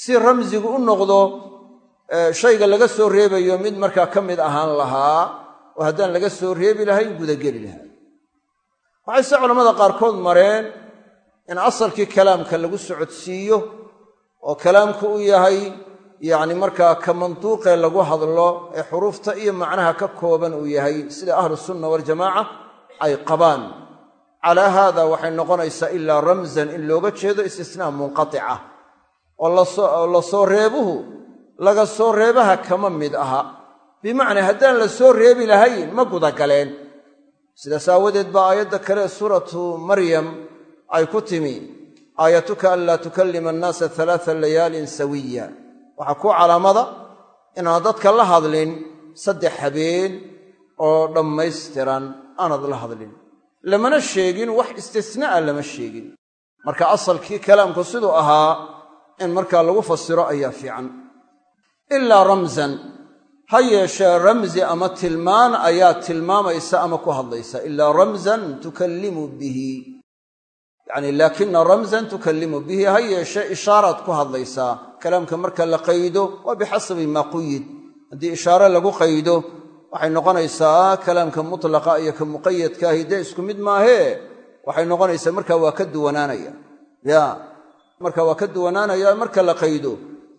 Si ramsigu u noqdo shayga laga soo reebayo mid markaa ka mid ahaan lahaa oo haddaan laga soo reebi lahayn gudageli lahaa. Waxay se culammada qaarkood mareen in asalkii kalaamka lagu socodsiiyo oo kalaamku u yahay yacni markaa ka manduuqee lagu hadlo ee xuruufta iyo macnaha ka kooban uu yahay sida ahlu sunna waljamaaca ay qabaan. Calaa haada waxay noqonaysaa ilaa ramsan in looga jeedo istisnaa munqatica oo la soo reebuhu laga soo reebaha kama mid aha. Bimacnaa haddaan la soo reebi lahayn ma gudagaleen sidaas aawadeed baa aayadda kale suuratu maryam ay ku timi aayatuka an laa tukallima annaasa alaaa layaalin sawiya. Waxaa ku calaamada inaan dadka la hadlin saddex habeen oo dhammaystiran aanad la hadlin. Lamana sheegin wax istisnaa'a lama sheegin. Marka asalkii kalaamku siduu ahaa in markaa lagu fasiro ayaa fiican. Ilaa ramsan ha yeeshee ramsi ama tilmaan ayaa tilmaamaysa ama ku hadlaysa. Ilaa ramsan tukallimu bihi yacni laakina ramsan tukallimu bihi ha yeeshee ishaaraad ku hadlaysaa kalaamka marka la qaydo waa bixasabi maa quyid haddii ishaare lagu qaydo waxay noqonaysaa kalaamka mutlaqa iyo ka muqayadkaahi dee isku mid maahee waxay noqonaysaa marka waa ka duwanaanaya. Ya marka waa ka duwanaanaya marka la qaydo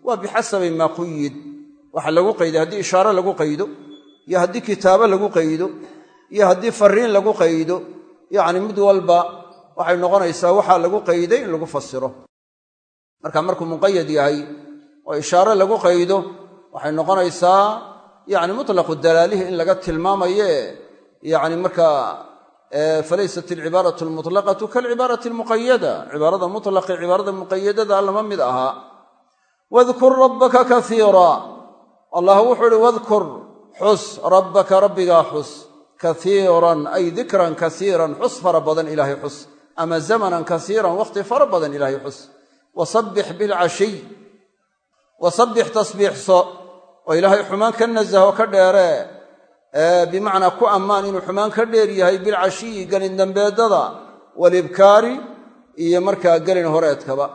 waa bixasabi maa quyid waxa lagu qayday haddii ishaare lagu qaydo iyo haddii kitaabo lagu qaydo iyo haddii waxay noqonaysaa waxaa lagu qayday in lagu fasiro marka markuu muqayad yahay oo ishaare lagu qaydo waxay noqonaysaa yacni mutlaqu dalaalihi in laga tilmaamaye yacni markaa falaysat alcibaaratu almutlaqatu kaalcibaarati almuqayada cibaarada mutlaqi cibaarada muqayadada lama mid aha. Wadkur rabbaka kaiira allah wuxuu ihi wadkur xus rabbaka rabbigaa xus. Kaiiran ay dikran kasiiran xus fara badan ilaahay xus ama zamanan kasiiran wakhti fara badan ilaahay xus. Wasabbix bilcashiy wasabbix tasbiixso oo ilaahay xumaan ka nasaho ka dheeree bimacnaa ku ammaan inuu xumaan ka dheer yahay bilcashiyi gelin dambeedada walibkaari iyo markaa gelin horeedkaba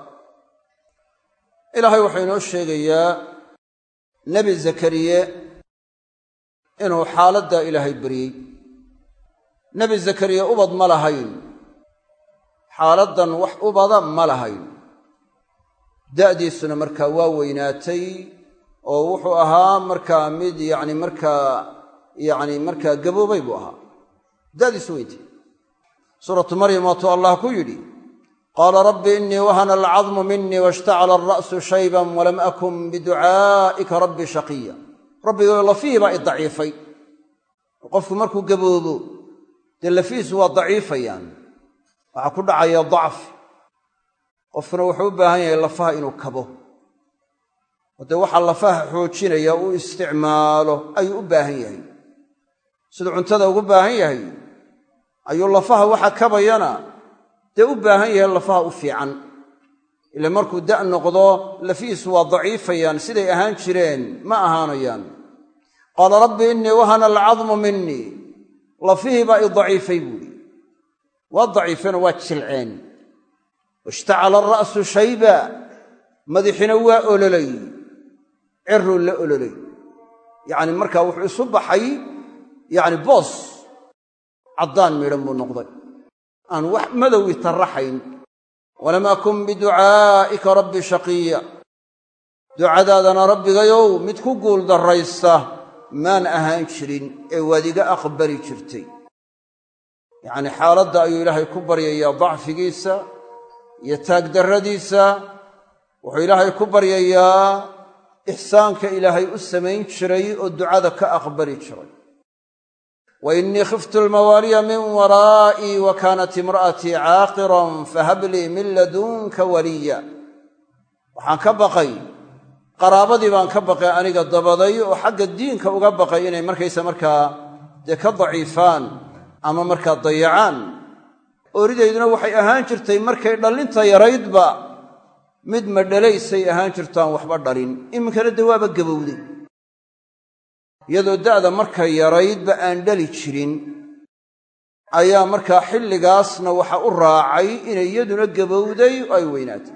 ilaahay wuxuu inoo sheegayaa nebi zakariye inuu xaaladdaa ilaahay baryey nebi zakariye ubad ma lahayn xaaladdan wax ubada ma lahayn. Da'diisuna markaa waa weynaatay oo wuxuu ahaa markaa mid yacni markaa yacni markaa gaboobay buu ahaa. Da'diisu weyntay suuratu maryam waatuu allah ku yidhi qaala rabbi innii wahana alcadmu minii washtacala alra'su shayban walam akun biducaa'ika rabbi shaqiya. Rabbigo lafihii baa i daciifay. Qofku markuu gaboobo dee lafihiisu waa daciifayaan waxaa ku dhacaya dacfi qofkuna wuxuu u baahan yahay lafaha inuu kabo. Oo dee waxaa lafaha xoojinaya uu isticmaalo ayuu u baahan yahay. Siduu cuntada ugu baahan yahay ayuu lafaha waxa kabayana dee u baahan yahay lafaha u fiican. Ila markuu da' noqdo lafihiisu waa daciifayaan siday ahaan jireen ma ahaanayaan. Qaala rabbi innii wahana alcadmu minii lafihii baa i daciifay buuhi waa daciifeenoo waa jilceen. Washtacala alra'su shayba madaxina waa ololay. Ciruu la ololay. Yacni markaa wuxuu isu baxay yacni boos caddaan midhan buu noqday. Aan wax madowi tarraxayn. Walam akun biducaa'ika rabbi shaqiya. Ducadaadana rabbigayow mid ku guul darraysta maan ahaan jirin ee waad aqbali jirtay yacnii xaaladda ayuu ilaahay ku baryayaa dacfigiisa iyo taagdarradiisa. Wuxuu ilaahay ku baryayaa ixsaanka ilaahay u samayn jiray oo ducada ka aqbali jiray. Wa innii khiftu almawaaliya min waraa'ii wa kaanat imra'atii caaqiran fahab lii min ladunka waliya. Waxaan ka baqay qaraabadii baan ka baqay aniga dabaday oo xagga diinka uga baqay inay markaysa markaa dee ka daciifaan ama markaa dayacaan. Ooridayduna waxay ahaan jirtay markay dhallinta yaraydba mid madhalaysay ahaan jirtaan waxba dhalin. Iminkana dee waaba gabowday. Iyadoo da'da marka yaraydba aan dhali jirin ayaa markaa xilligaasna waxa u raacay inay iyaduna gabowday oo ay weynaatay.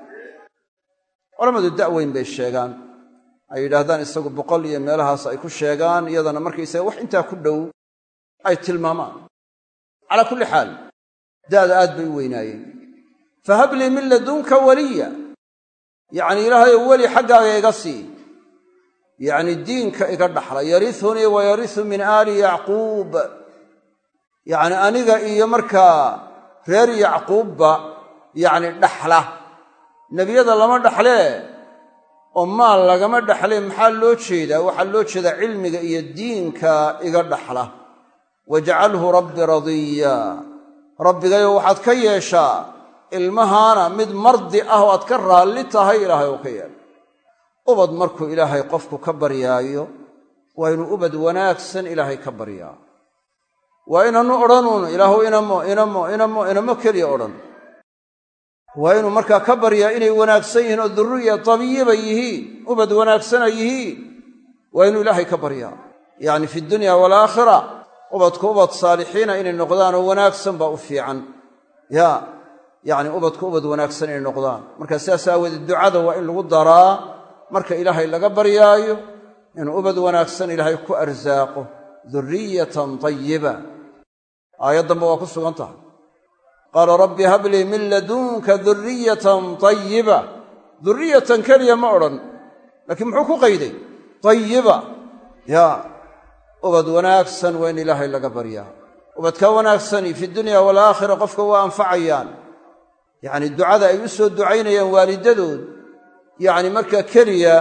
Culammadu da'weyn bay sheegaan. Ay yidhaahdaan isagu boqol iyo meelahaas ay ku sheegaan iyadana markaysaga wax intaa ku dhow ay tilmaamaan calaa kulli xaal. Da'da aad bay u weynaayeen. Fahab lii min ladunka waliya. Yacni ilaahayow weli xaggaaga iga sii. Yacni diinka iga dhaxla. Yarisunii wa yarisu min aali yacquub. Yacni aniga iyo markaa reer yacquubba yacni dhaxla. Nebiyada lama dhaxlee oo maal lagama dhaxlee maxaa loo jeedaa? Waxaa loo jeedaa cilmiga iyo diinka iga dhaxla wajcalhu rabbi radiya. Rabbigayo waxaad ka yeeshaa ilmahaana mid mardi ah oo aad ka raalli tahay ilaahay oo ka yeel ubad markuu ilaahay qofku ka baryaayo waa inuu ubad wanaagsan ilaahay ka baryaa. Waa inaanu odhanuun ilaahu inamo inamo inamo inamo keliya odhan. Waa inuu markaa ka baryaa inay wanaagsan yihiin oo durriya tabiyiba yihiin ubad wanaagsana yihiin waa inuu ilaahay ka baryaa. Yacni fi dunya waalaakhira ubadku ubad saalixiina inay noqdaan oo wanaagsan baa u fiican. Ya yacni ubadku ubad wanaagsan inay noqdaan. Marka sidaas aawoodee ducada waa in lagu daraa marka ilaahay laga baryaayo inuu ubad wanaagsan ilaahay ku arsaaqo durriyatan tayiba aayaddanba waa ku sugan tahay. Qaala rabbi hablii min ladunka durriyatan tayiba durriyatan keliya ma odhan laakiin muxuu ku qayday? Tayiba ya ubad wanaagsan waa in ilaahay laga baryaa. Ubadka wanaagsani fi dunya waalaakhira qofka waa anfacayaan. Yacni ducada ay u soo ducaynayaan waalidadood yacni markaa keliya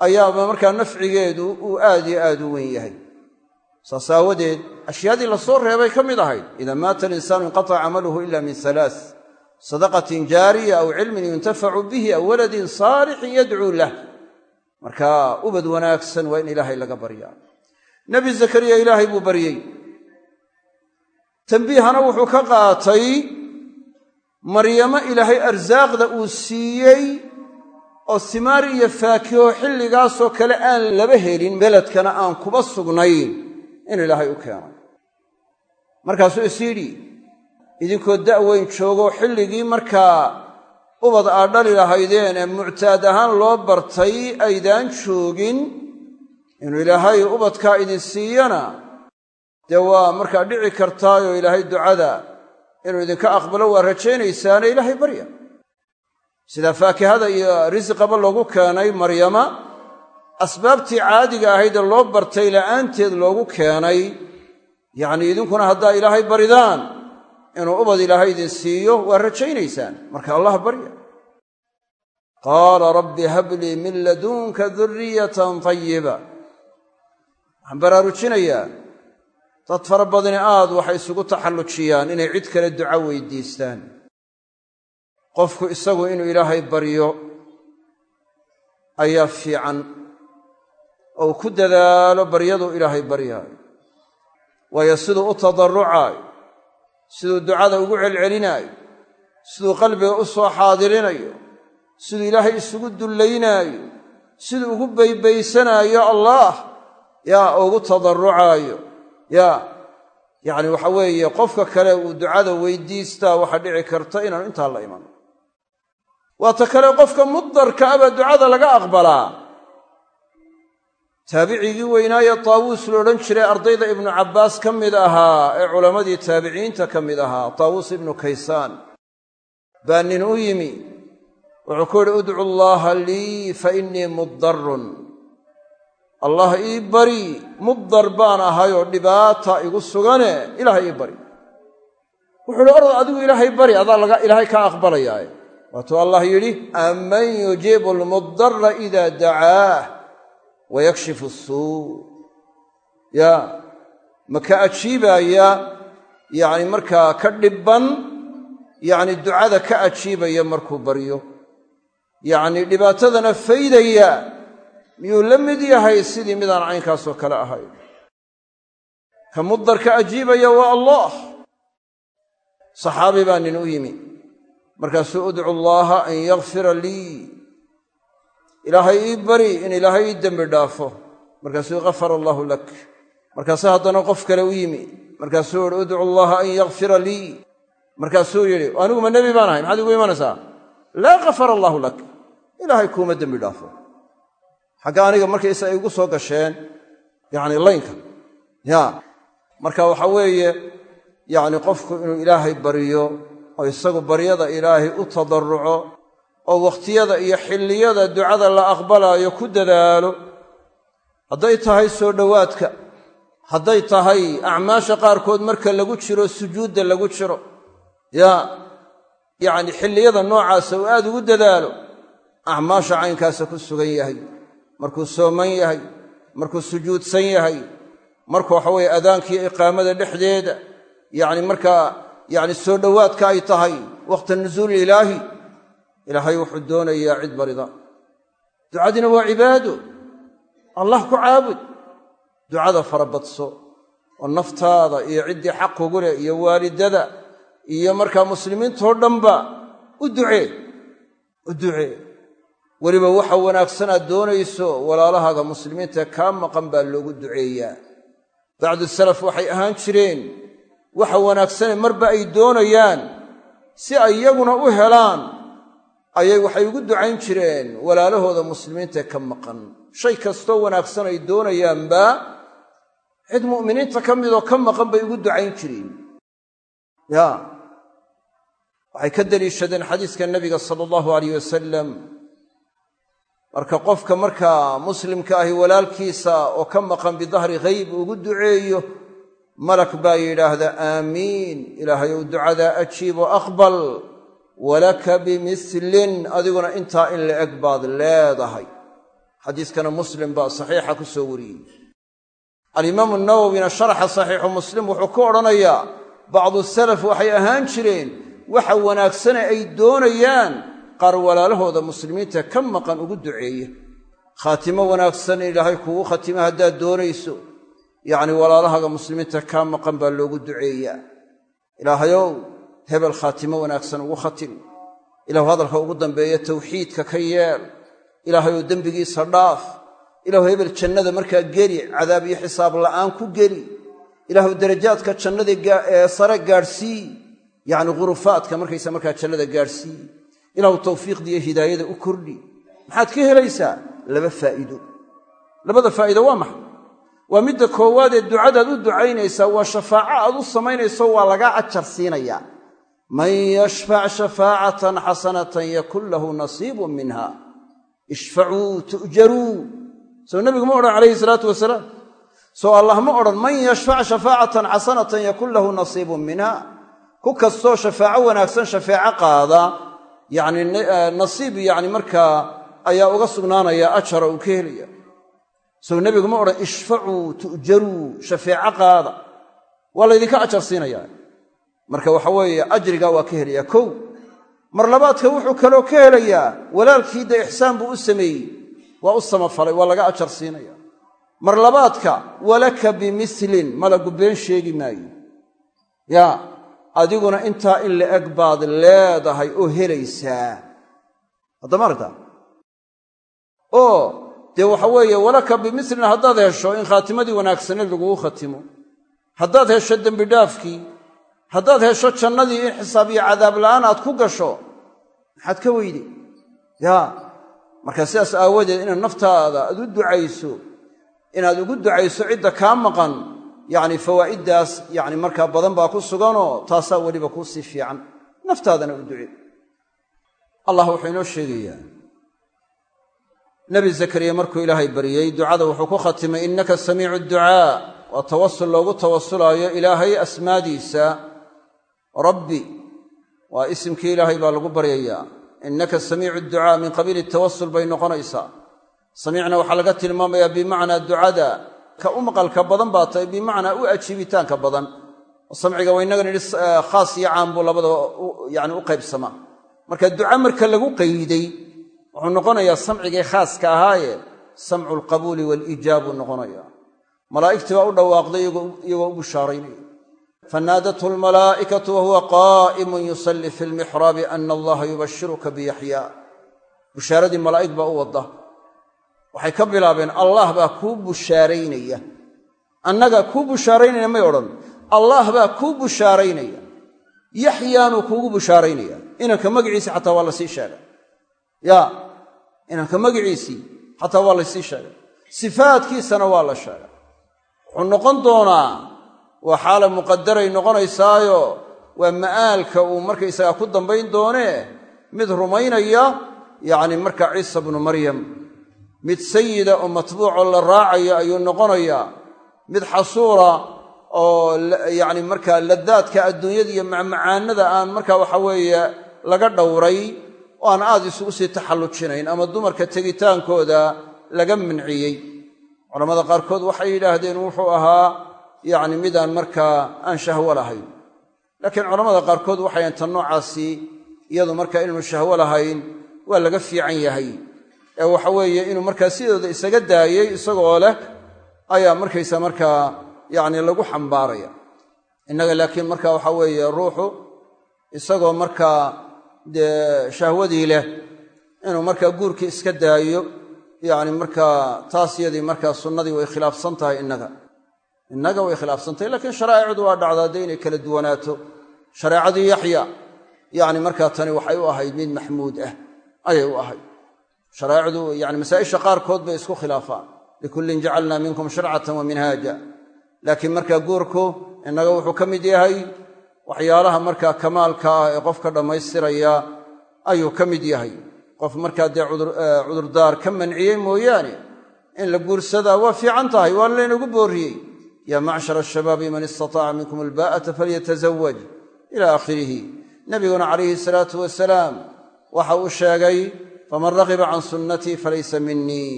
ayaaba markaa nafcigeedu uu aad iyo aad u weyn yahay. Saas aawadeed ashyaadii la soo reebay ka mid ahayd idaa maata alinsaanu inqataca camaluhu ila min halaa sadaqatin jaariya aw cilmin yuntafacu bihi aw waladin saalixin yadcuu lah marka ubad wanaagsan waa in ilaahay laga baryaa nebi zakariya ilaahay buu baryey. Tambiihana wuxuu ka qaatay maryamo ilaahay arsaaqda uu siiyey oo simaar iyo faakiho xilligaasoo kale aan laba helin beledkana aan kuba sugnayn in ilaahay u keenay. Markaasuu is yidhi idinkoo da'weyn joogo xilligii markaa ubad aad dhali lahaydeen ee muctaad ahaan loo bartay aydaan joogin inuu ilaahay ubadkaa idin siiyana dee waa markaa dhici kartaayoo ilaahay ducada. Inuu idinka aqbalo waa rajaynaysaane ilaahay barya. Sida faakihada iyo risiqaba loogu keenay maryama asbaabtii caadiga ahaydee loo bartay la'aanteed loogu keenay. Yacnii idinkuna haddaa ilaahay baridaan inuu ubad ilaahay idin siiyo waa rajaynaysaan. Marka allah barya. Qaala rabbi hablii min ladunka durriyatan tayiba waxaan baraarujinayaa dad fara badani aad waxay isugu taxallujiyaan inay cid kale duco weydiistaan. Qofku isagu inuu ilaahay baryo ayaa fiican. Oo ku dadaalo baryaduu ilaahay baryaayo waayo siduu u tadarrucaayo siduu ducada ugu celcelinaayo siduu qalbiga u soo xaadirinayo siduu ilaahay isugu dullaynaayo siduu ugu baybaysanaayo allaah yaa ugu tadarrucaayo. Yaa yacni waxa weeye qofka kale uu ducada weydiistaa waxaa dhici karta inaanu intaa la iman. Waata kale qofka mudarka abaa ducada laga aqbalaa. Taabicigii weynaaye taawuus la odhan jiray ardayda ibnu cabbaas ka mid ahaa ee culammadii taabiciinta ka mid ahaa taawuus ibnu kaysaan. Baa nin u yimi wuxuu ku yidhi udcu allaaha lii fa innii muddarun allah ii bari muddar baan ahayoo dhibaata igu sugane ilaahay ii bari. Wuxuu uhi orod adigu ilaahay bari adaa ilaahay kaa aqbalayaaye waatuu allah yidhi aman yujiibu almuddara idaa dacaah wayakshifu asuu yaa ma ka ajiibaya yacni markaa ka dhibban yacni ducada ka ajiibaya markuu baryo yacni dhibaatadana faydaya miyuu la mid yahay sidii midaan caynkaasoo kale ahayn? Ka muddarka ajiibaya waa allah. Saxaabi baa nin u yimi. Markaasuu udcu allaaha an yakfira lii. Ilaahay ii bari in ilaahay ii dembi dhaafo. Markaasuu gafara allaahu lak. Markaasuu haddana qof kale u yimi. Markaasuu yihi udcu allaaha an yakfira lii. Markaasuu yidhi anigu ma nebi baan ahay maxaad igu imanaysaa? Laa gafara allaahu lak. Ilaahay kuuma dembi dhaafo xagga aniga markaysa ay igu soo gasheen yacni laynka. Ya marka waxa weeye yacni qofku inuu ilaahay baryo oo isagu baryada ilaahay u tadarruco oo wakhtiyada iyo xilliyada ducada la aqbalaayo ku dadaalo hadday tahay soo dhowaadka hadday tahay acmaasha qaarkood marka lagu jiro sujuudda lagu jiro yaa yacni xilliyada noocaasa uu aad ugu dadaalo acmaasha caynkaasa ku sugan yahay markuu sooman yahay markuu sujuudsan yahay marka waxa weeye adaankiiyo iqaamada dhexdeeda yacni markaa yacni soo dhowaadka ay tahay waqta nusuuli ilaahi ilaahay wuxuu doonayaa cid barida ducadina waa cibaado. Allah ku caabud. Ducada farabadso oo naftaada iyo ciddii xaq kugu leh iyo waalidada iyo markaa muslimiintoo dhanba u ducee u ducee weliba waxa wanaagsan aad doonayso walaalahaaga muslimiinta kaa maqan baa loogu duceeyaa. Bacdu salaf waxay ahaan jireen waxa wanaagsane marba ay doonayaan si ay iyaguna u helaan ayay waxay ugu ducayn jireen walaalahooda muslimiinta ka maqan. Shay kastoo wanaagsan ay doonayaanba cid mu'miniinta ka midoo ka maqan bay ugu ducayn jireen. Ya waxay ka deliishadeen xadiiska nabiga sala allahu alayh wasalam marka qofka markaa muslimka ahi walaalkiisa oo ka maqan bidahri ghayb ugu duceeyo malak baa yidhaahda aamiin ilaahayow ducadaa ajiib oo aqbal. Walaka bimislin adiguna intaa in la eg baad leedahay. Xadiiskana muslim baa saxiixa ku soo wariyey. Alimaamu nawowina sharaxa saxiixu muslim wuxuu ku odhanayaa bacdu salaf waxay ahaan jireen waxa wanaagsane ay doonayaan qaar walaalahooda muslimiinta ka maqan ugu duceeya. Khaatimo wanaagsan in ilaahay kugu khatimo haddaad doonayso. Yacni walaalahaaga muslimiinta kaa maqan baa loogu duceeyaa ilaahayow hebel khaatimo wanaagsan ugu khatim. Ilahu hadalka ugu dambeeya tawxiidka ka yeel. Ilaahayow dembigiisa dhaaf. Ilaahu hebel jannada markaa geli cadaab iyo xisaab la'aan ku geli. Ilaahu darajaadka jannada ee sare gaadhsii. Yacni ghurufaadka markaysa markaa jannada gaadhsii ilaahu tawfiiqda iyo hidaayada u kordhi. Maxaad ka helaysaa? Laba faa'iido. Labada faa'iido waa maxay? Waa midda koowaadee ducadaad u ducaynaysaa waa shafaaco aad u samaynayso waa lagaa ajar siinayaa man yashfac shafaacatan xasanatan yakun lahu nasiibun minha. Ishfacuu tu'jaruu. Soo nebigu ma odhan calayhi salaatu wasalaam? Soo allah ma odhan man yashfac shafaacatan xasanatan yakun lahu nasiibun minha. Ku kastoo shafaaco wanaagsan shafeeco qaada yacni nasiib yacni markaa ayaa uga sugnaanaya ajara uu ka helaya soo nebigu ma odhan ishfacuu tu'jaruu shafeeco qaada waa laydinka ajar siinayaa. Marka waxa weeye ajrigaa waa ka helayaa. Kow mar labaadka wuxuu kaloo ka helayaa. Walaalkii de ixsaan buu u sameeyey. Waa u samafalay waa laga ajar siinaya mar labaadka walaka bimislin malagu been sheegi maayo adiguna intaa in la eg baad leedahay oo helaysaa. Haddama aragtaa oo dee waxa weeye walaka bimislin haddaad hesho in khaatimadii wanaagsaneed lagugu khatimo. Haddaad hesho dembidhaafkii haddaad hesho jannadii in xisaab iyo cadaab la'aan aad ku gasho maxaad ka weyde yaa marka sidaas aawadeed inaad naftaada aad u ducayso inaad ugu ducayso cidda kaa maqan yacni fawaa'iddaas yacni markaa badan baa ku suganoo taasaa weliba kuu sii fiican. Naftaadana u duce allah wuxuu inoo sheegayaa. Nebi zakariya markuu ilaahay baryey ducada wuxuu ku khatimay innaka samiicu ducaa. Waa tawasul loogu tawasulaayo ilaahay asmaadiisa. Rabbi waa isimkii ilaahay baa lagu baryayaa innaka samiicu ducaa. Min qabiili tawasul bay noqonaysaa. Samiicna waxaa laga tilmaamayaa bimacnaa ducada ka u maqalka badan baa tahay bimacnaa u ajiibitaanka badan. Samciga waa innaga nidhi khaas iyo caam buu labadaba yani u qaybsamaa. Marka duca marka lagu qayday wuxuu noqonayaa samcigii khaaska ahaaye samcu alqabuuli waaliijaabuu noqonaya malaa'igtii baa u dhawaaqday iyagoo u bushaaraynaya fanaadathu almalaa'ikatu wa huwa qaa'imun yusallii fi lmixraabi ana allaha yubashiruka biyaxyaa bushaaradii malaa'ig baa u wadda waxay ka bilaabeen allah baa kuu bushaaraynaya. Annaga kuu bushaaraynaya may odhan allah baa kuu bushaaraynaya. Yaxyaanuu kuugu bushaaraynaya. Inanka magaciisa xataa waa la sii sheegay. Yaa inanka magiciisii xataa waa laysii sheegay. Sifaadkiisana waa la sheegay. Wuxuu noqon doonaa waa xaala muqadaray noqonaysaayo waa ma'aalka uu markaysagaa ku dambayn doonee mid rumaynaya yacni marka ciisa bnu maryam mid sayida oo matbuucoo la raacayo ayuu noqonayaa. Mid xasuura oo yacni markaa ladaadka adduunyada iyo macmacaanada aan markaa waxa weeye laga dhowray oo aan aad isugu sii taxallujinayn ama dumarka tegitaankooda laga manciyey culammada qaarkood waxay yidhaahdeen wuxuu ahaa yacni midaan markaa aan shahwo lahayn. Laakiin culammada qaarkood waxayan tan noocaasi iyadu markaa inaanu shahwo lahayn waa laga fiican yahay ee waxa weeye inuu markaa sidooda isaga daayey isagoo leh ayaa markaysa markaa yacni lagu xambaaraya. Innaga laakiin marka waxa weeye ruuxu isagoo markaa dee shahwadii leh inuu markaa guurkii iska daayo yacni markaa taas yadii markaa sunnadii way khilaafsan tahay innaga. Innaga way khilaafsan tahay laakiin sharaa'icdu waa dhacdaa dee inay kala duwanaato. Shareecadii yaxya yacni markaa tani waxay u ahayd mid maxmuud ah ayay u ahayd sharaa'icdu yani masaa'isha qaarkood bay isku khilaafaan. Likullin jacalnaa minkum sharcatan wa minhaaja. Laakiin markaa guurku innaga wuxuu ka mid yahay waxyaalaha markaa kamaalka ah ee qofka dhammaystiraya ayuu ka mid yahay. Qof markaa dee cudurdaar ka manciyey mooyaane in la guursadaa waa fiican tahay waa laynagu boorriyey. Yaa macshara ashabaabi man istataaca minkum albaa'ata falyatazawaj ila aakhirihi nabiguna calayhi salaatu wasalaam waxa uu sheegay faman ragiba can sunnatii falaysa minii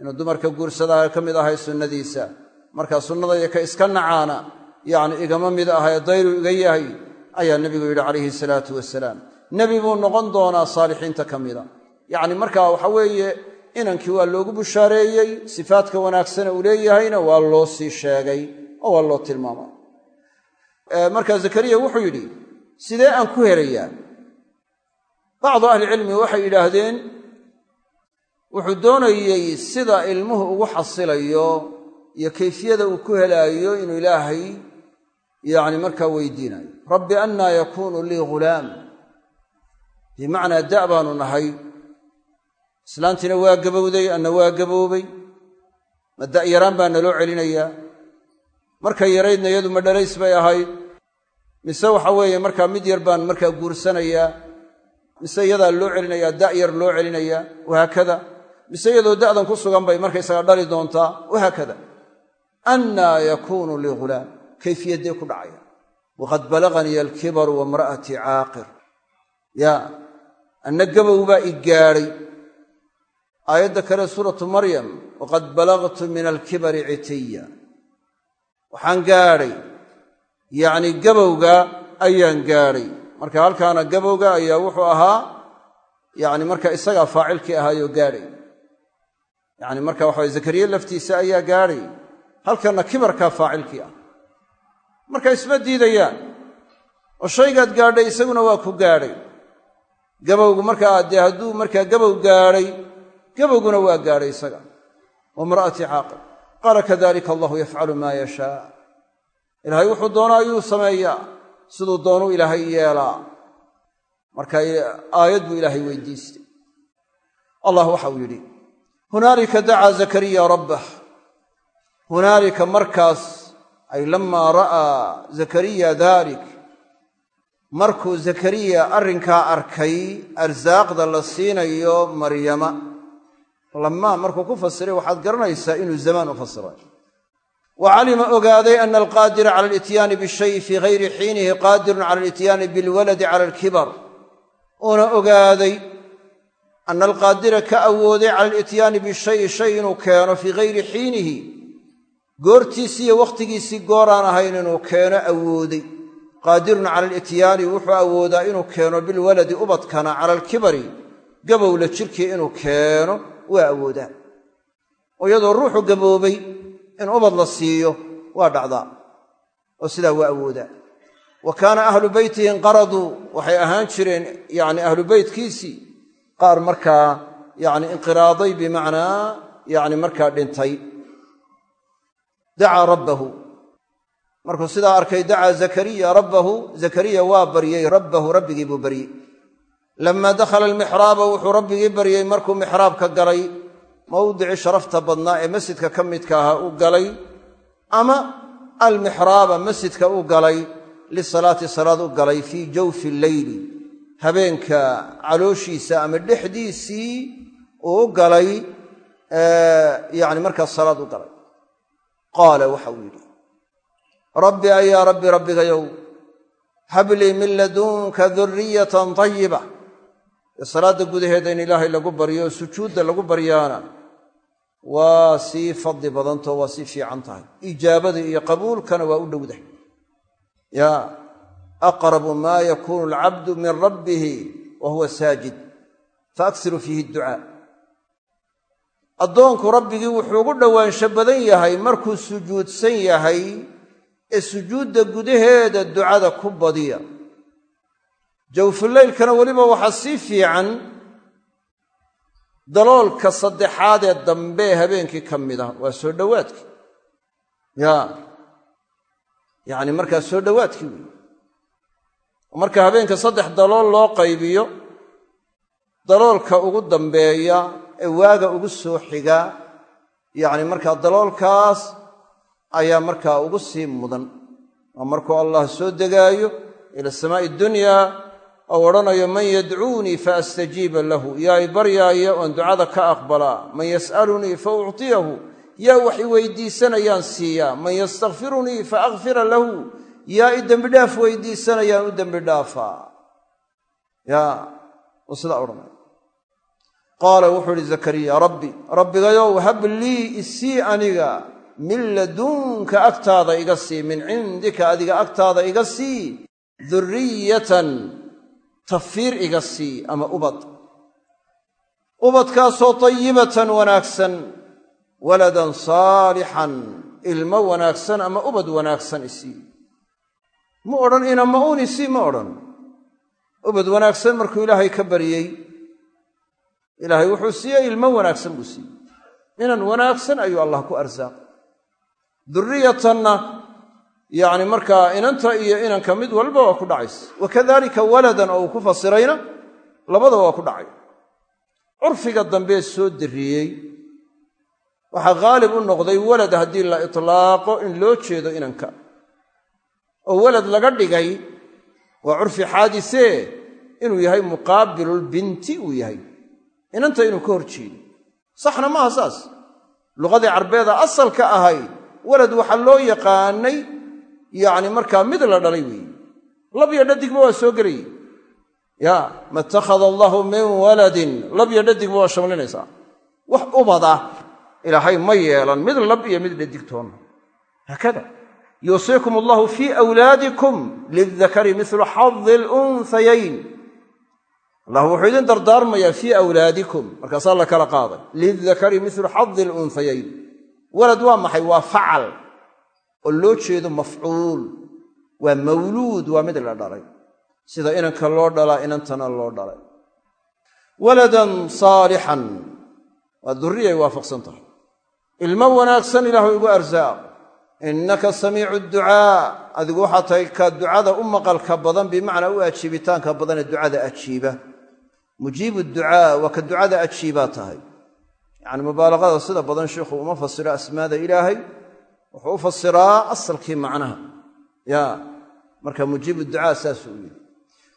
inuu dumarka guursadaa ka mid ahay sunnadiisa. Markaa sunnadayda ka iska nacaana yacni igama mid ahae dayru iga yahay ayaa nebigu yidhi calayhi salaatu wasalaam nebi buu noqon doonaa saalixiinta ka mida. Yacni markaa waxa weeye inankii waa loogu bushaareeyey sifaadka wanaagsana uu leeyahayna waa loo sii sheegay oo waa loo tilmaamay. Markaa zakariya wuxuu yidhi sidee aan ku helayaa bacdu ahlicilmi waxay yidhaahdeen wuxuu doonayey sida ilmuhu ugu xasilayo iyo kayfiyada uu ku helaayo inuu ilaahay yacni markaa weydiinayo. Rabbi annaa yakuunu lii ghulaam. Bimacnaa da' baanu nahay. Islaantiina waa gabowday anna waa gaboobay. Ma da'yaraan baa naloo celinayaa. Markay yaraydna iyadu ma dhalays bay ahayd. Mise waxa weeye markaa mid yar baan markaa guursanayaa mise iyadaa loo celinayaa da' yar loo celinayaa wahaakada. Mise iyadoo da'dan ku sugan bay markaysaga dhali doontaa wahaakada. Annaa yakuunu lii ghulaam kayfiyaddee ku dhacaya. Waqad balaganii alkibaru waimra'atii caaqir. Yaa anna gabow baa i gaadhay. Aayadda kale suuratu maryam waqad balagtu min alkibari citiya waxaan gaadhay. Yacni gabowga ayaan gaadhay marka halkaana gabowga ayaa wuxuu ahaa yacni marka isagaa faacilkii ahaayoo gaadhay. Yacni marka waxa waye zakariye laftiisa ayaa gaadhay. Halkanna kibarkaa faacilkii ah. Marka isma diidayaan oo shaygaad gaadhay isaguna waa ku gaadhay. Gabowgu markaa dee hadduu markaa gabow gaadhay gabowguna waa gaadhay isaga. Waimra'atii caaqil qaala kadalika allahu yafcalu maa yashaa. Ilaahay wuxuu doonaa ayuu sameeyaa siduu doonuu ilaahay yeelaa. Marka aayad buu ilaahay weydiistay. Allah waxauu yidhi hunaalika dacaa zakariya rabbah. Hunaalika markaas ay lamaa ra'aa zakariya daalik markuu zakariya arrinkaa arkay arsaaqda la siinayo maryama. Lamaa markuu ku fasiray waxaad garanaysaa inuu zamaan u fasiray wa calima ogaaday ana alqaadira cala alityaani bishayi fii hayri xiinihi qaadirun cala alityaani bilwaladi cala alkibar uuna ogaaday ana alqaadira ka awooday cala alityaani bishayi shay inuu keeno fii hayri xiinihi goortiisii iyo wakhtigiisii gooraan ahayn inuu keeno awooday qaadirun cala alityaani wuxuu awoodaa inuu keeno bilwaladi ubadkana cala alkibari gabowla jirkii inuu keeno waa awoodaa oo in ubad la siiyo waa dhacdaa oo sidaa waa awoodaa. Wa kaana ahlu beytihi inqaraduu waxay ahaan jireen yacni ahlu beytkiisii qaar markaa yacni inqiraaday bimacnaa yacni markaa dhintay. Dacaa rabbahu. Markuu sidaa arkay dacaa zakariya rabbahu zakariya waa baryey rabbahu rabbigii buu baryey lamaa dakhala almixraaba wuxuu rabbigii baryey markuu mixraabka galay mawdicii sharafta badnaa ee masjidka ka midka ahaa uu galay ama almixraaba masjidka uu galay lisalaati salaad u galay fii jawfi lleyli habeenka calooshiisa ama dhexdiisii uu galay yani markaas salaad u galay. Qaala waxa uu yidhi rabbi ayaa rabbi rabbigayow hablii min ladunka duriyatan tayiba ee salaadda gudaheeda in ilaahay lagu baryo sujuudda lagu baryaana waa sii fadli badantao waa sii fiican tahay. Ijaabada iyo qabuulkana waa u dhowdahay. Ya aqrabu maa yakuunu alcabdu min rabbihi wa huwa saajid. Faaksiru fiihi ducaa addoonku rabbigii wuxuu ugu dhowaansho badan yahay markuu sujuudsan yahay ee sujuudda gudaheeda ducada ku badiya. Jawfuleylkana weliba waxaa sii fiican daloolka saddexaad ee dambe ee habeenkii ka mid ah waa soo dhowaadkii. Ya. Yacni markaa soo dhowaadkii weyi marka habeenka saddex dalool loo qaybiyo daloolka ugu dambeeya ee waaga ugu soo xiga yacni markaa daloolkaas ayaa markaa ugu sii mudan. Oo markuu allah soo degaayo ila samaa'i dunyaa ou odhanayo man yadcuunii fa astajiiba lahu. Yaa i baryaaya oon ducada ka aqbalaa. Man yas'alunii fa uctiyahu. Yaa wax i weydiisanayaan siiyaa man yastakfirunii fa akfira lahu. Yaa i dembidhaaf weydiisanayaan u dembidhaafaa ya uu sidaa odhanaya. Qaala wuxuu ihi zakariya rabbi rabbigayow hab lii isii aniga min ladunka agtaada iga sii min cindika adiga agtaada iga sii duriyatan tafiir iga sii ama ubad. Ubadkaasoo tayibatan wanaagsan waladan saalixan ilmo wanaagsan ama ubad wanaagsan isii ma odhan inama uun isii ma odhan. Ubad wanaagsan markuu ilaahay ka baryey ilaahay wuxuu siiyey ilmo wanaagsan buu siiyey. Inan wanaagsan ayuu allah ku arsaaqay. Duriyatanna yacni markaa inanta iyo inanka mid walba waa ku dhacaysa. Wakadalika waladan oo uu ku fasirayna labadaba waa ku dhacay. Curfiga dambee soo dariyey waxaa khaalib u noqday walad haddii la itlaaqo in loo jeedo inanka oo walad laga dhigay waa curfi xaadisee inuu yahay muqaabilulbinti uu yahay. Inanta inuu ka hor jeedo. Saxna maaha saas. Luqadii carbeeda asalka ahayd walad waxaa loo yaqaanay yacni markaa mid la dhalay weeye labyo dhadigba waa soo gelayey ya ma ittakhada allahu min waladin. Labyo dhadigba waa shamlinaysaa. Wax ubada ilaahay ma yeelan mid lab iyo mid dhadigtoonna haakada yuusiikum allahu fii awlaadikum lildakari milu xadi lunhayayn allah wuxuu idin dardaarmayaa fii awlaadikum. Markaasaa la kala qaaday. Lildakari milu xadi lunhayayn walad waa maxay? Waa facal oo loo jeedo mafcuul waa mawluud waa mid la dhalay. Sida inanka loo dhalaa inantana loo dhalay. Waladan saalixan waa durriyay waafaqsan tahay. Ilmo wanaagsan ilaahu igu arsaaq innaka samiicu ducaa adigu waxaa tahay ka ducada u maqalka badan bimacnaa u ajiibitaanka badan ee ducada ajiiba. Mujiibu ducaa waa ka ducada ajiibaa tahay. Yacni mubaalaqada sida badan sheikhu uma fasiro asmaada ilaahay wuxuu u fasiraa asalkii macnaha. Ya marka mujiibu ducaa saasuu yidhi.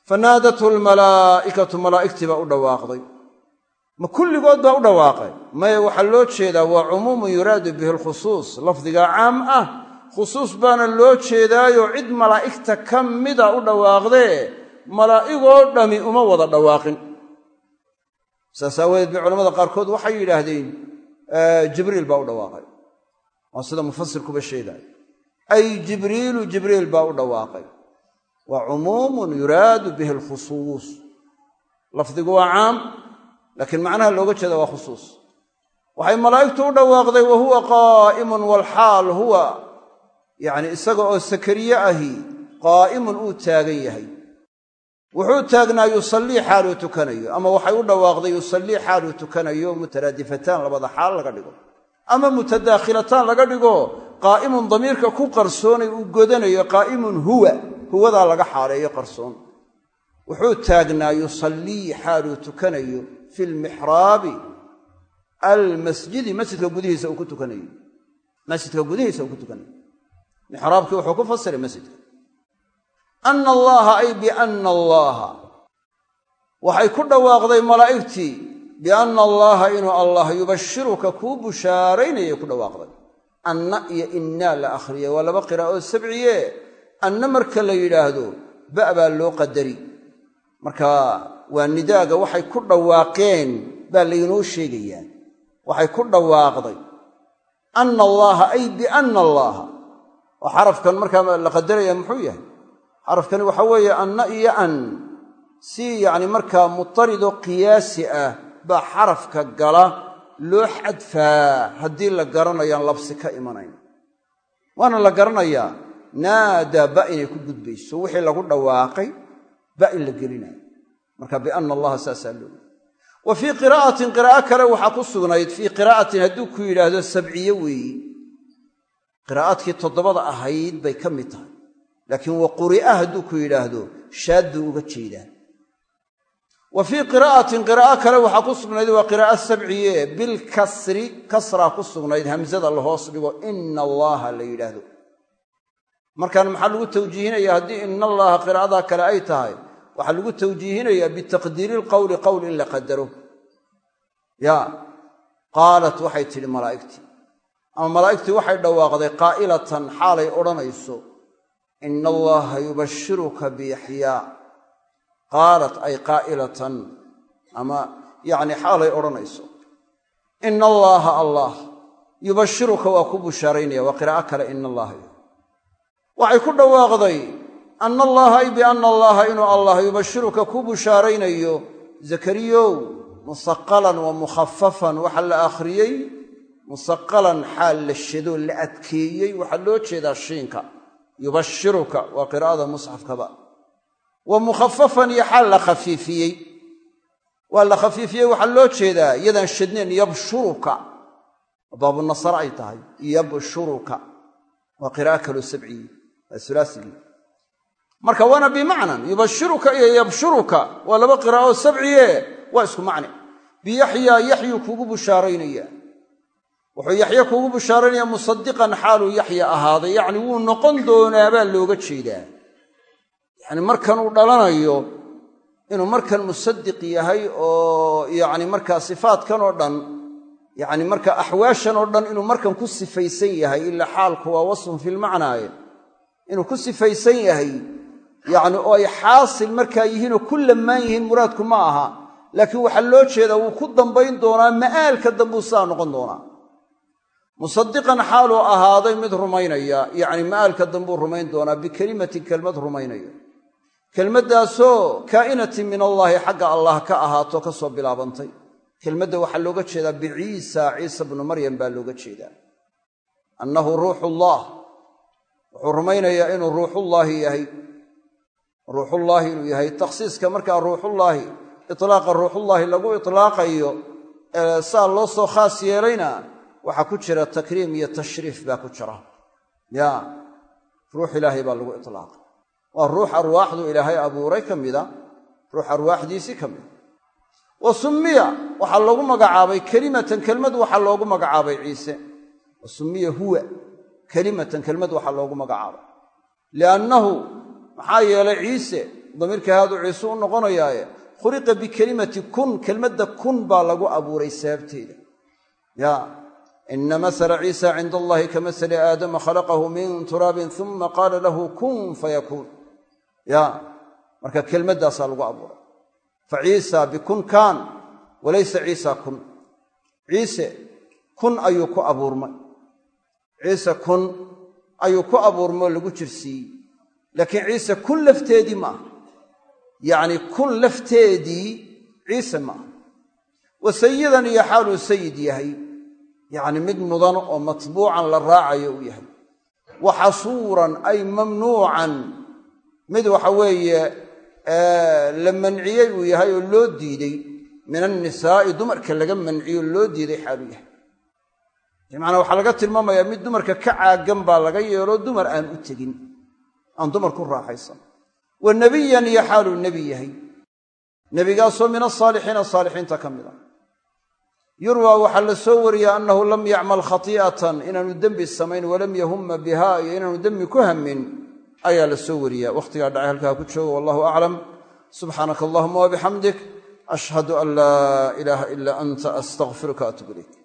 Fanaadathu almalaa'ikatu malaa'igtii baa u dhawaaqday. Ma kulligood baa u dhawaaqay. Maya waxaa loo jeedaa waa cumuumun yuraadu bihi alkhusuus lafdigaa caam ah khusuus baana loo jeedaayo cid malaa'igta ka mida u dhawaaqdee malaa'igoo dhami uma wada dhawaaqin. Saas aawadeed bay culamada qaarkood waxay yidhaahdeen jibriil baa u dhawaaqay waa sida mufasirkuba sheegaayo ay jibriilu jibriil baa u dhawaaqay. Waa cumuumun yuraadu bihi alkhusuus. Lafdigu waa caam laakiin macnaha looga jeeda waa khusuus. Waxay malaa'igtu u dhawaaqday wa huwa qaa'imun walxaal huwa. Yacni isaga oo sakariye ahi qaa'imun uu taagan yahay. Wuxuu taagnaa yusallii xaaluu tukanayo ama waxay u dhawaaqday yusallii xaaluu tukanayo mutaraadifataan labada xaal laga dhigo ama mutadaakhilataan laga dhigo qaa'imun damiirka ku qarsoonay uu godanayo qaa'imun huwa huwadaa laga xaaleeyo qarsoon. Wuxuu taagnaa yusallii xaaluu tukanayo fi lmixraabi almasjidi masjidka gudihiisa uu ku tukanayo. Masjidka gudihiisa uu ku tukanayo. Mixraabkii wuxuu ku fasiray masjidka. Ana allaha ay biana allaha. Waxay ku dhawaaqday malaa'igtii bianna allaha inuu allah yubashiruka kuu bushaaraynayay ku dhawaaqday anna iyo innaa la akhriyay waa laba qiraa'oo sabciye anna marka la yidhaahdo ba' baa loo qadari marka waa nidaaga waxay ku dhawaaqeen baa laynoo sheegayaa waxay ku dhawaaqday anna allaaha ay bianna allaaha oo xarafkan markaa la qadaraya muxuu yahay xarafkani waxa weeye anna iyo an si yacni markaa mutaridoo qiyaasi ah baa xarafka gala loo xadfaa haddii la garanayaan labsi ka imanayn. Waana la garanayaa naadaa ba inay ku gudbayso. Wixii lagu dhawaaqay ba in la gelinayo. Marka bianna allaha saasaa loogi wa fii qiraa'atin qiraa'o kale waxaa ku sugnayd fii qiraa'atin hadduu ku yidhaahdo sabciye weeyi. Qiraa'adkii toddobada ahayd bay ka mid tahay. Laakiin wa quri'a hadduu ku yidhaahdo shaadduu uga jeedaa wa fii qiraa'atin qiraa'o kale waxaa ku sugnayd waa qiraa'o sabciye bilkasri kasraa ku sugnayd hamsada la hoos dhigo ina allaaha la yidhaahdo. Markaan maxaa lagu tawjiihinaya haddii ina allaaha qiraa'adaa kale ay tahay? Waxaa lagu tawjiihinayaa bitaqdiiri lqowli qowl in la qadaro. Yaa qaalat waxay tidhi malaa'igtii ama malaa'igtii waxay dhawaaqday qaa'ilatan xaalay odhanayso ina allaha yubashiruka biyaxyaa qaalat ay qaa'ilatan ama yacni xaalay odhanayso ina allaaha allah yubashiruka waa ku bushaaraynaya waa qiraa'o kale ina allaha waxay ku dhawaaqday ana allaha ay bianna allaha inuu allah yubashiruka ku bushaaraynayo zakariyow musaqalan wa mukhafafan waxaa la akhriyey musaqalan xaal la shado la adkeeyey waxaa loo jeedaa shiinka yubashiruka waa qiraa'ada musxafkaba wa mukhafafan iyo xaal la khafiifiyey. Waa la khafiifiyey waxaa loo jeedaa iyadaan shadnayn yabshuruka. Baabunasare ay tahay yabshuruka. Waa qiraa'o kaloo sabciyi waa sulaasigii marka waana bimacnan yubashiruka iyo yabshuruka. Waa laba qiraa'oo sabciye waa isku macne. Biyaxyaa yaxyu kugu bushaaraynaya. Wuxuu yaxye kugu bushaaraynaya musadiqan xaaluu yaxya ahaaday yacni wuu noqon doonaa baa looga jeedaa yacni markanuu dhalanayo inuu markan musadiq yahay oo yacni markaa sifaatkan oo dhan yacni marka axwaashan oo dhan inuu markan ku sifaysan yahay ilaa xaalku waa wasfun filmacnaaye inuu ku sifaysan yahay yacni oo ay xaasil markaa yihiinoo ku lammaan yihiin muraadku ma aha laakiin waxaa loo jeedaa wuu ku dambayn doonaa ma'aalka dambuu sidaa noqon doonaa. Musadiqan xaaluu ahaaday mid rumaynaya yacni ma'aalka dambuu rumayn doonaa bikelimatin kelmad rumaynayo kelmaddaasoo kaa'inatin min allaahi xagga allah ka ahaato ka soo bilaabantay. Kelmadda waxaa looga jeedaa biciisa ciisa bnu maryam baa looga jeedaa. Annahu ruuxullah. Wuxuu rumaynayaa inuu ruuxullaahi yahay. Ruuxullaahi inuu yahay. Takhsiiska markaa ruuxullaahi itlaaqa ruuxullaahi lagu itlaaqayo ee saa loo soo khaas yeelayna waxaa ku jira takriim iyo tashriif baa ku jira. Ya ruux ilaahay baa lagu itlaaqay waa ruux arwaaxdu ilaahay abuuray ka mida ruux arwaaxdiisii ka mida. Wa summiya waxaa loogu magacaabay kelimatan kelmad waxaa loogu magacaabay ciise. Wa summiya huwa kelimatan kelmad waxaa loogu magacaabay. Liannahu maxaa yeelay ciise damiirka haaduu ciise u noqonayaaye khuliqa bikelimati kun kelmadda kun baa lagu abuuray sababteeda ya ina masala ciisa cinda allahi ka masali aadama khalaqahu min turaabin uma qaala lahu kun fayakuun ya marka kelmaddaasaa lagu abuuray. Fa ciisa bikun kaan walaysa ciisa kun. Ciise kun ayuu ku abuurmay. Ciise kun ayuu ku abuurmay oo lagu jirsiiyey. Laakiin ciise kun lafteedii ma aha. Yacni kun lafteedii ciise ma aha. Wa sayidan iyo xaaluu sayid yahay. Yacni mid mudan oo matbuucan la raacayo uu yahay. Wa xasuuran ay mamnuucan mid waxa weeye la manciyey uu yahay oo loo diiday min annisaa'i dumarka laga manciyo loo diiday xaaluu yahay. Bimacnaa waxaa laga tilmaamayaa mid dumarka ka caagan baa laga yeelo dumar aan u tegin aan dumar ku raaxaysan. Wa nebiyan iyo xaaluu nebi yahay. Nebigaasoo min asaalixiina saalixiinta ka mid a yurwaa waxaa la soo wariyaa annahu lam yacmal khati'atan inaanu dembi samayn walam yahumma biha iyo inaanu dembi ku hamin ayaa la soo wariyaa wakhtigaa dhacay halkaa ku jooga wallahu aclam. Subxaanaka allahuma wabixamdik ashhadu an laa ilaaha ilaa anta astaqfiruka atub ilayk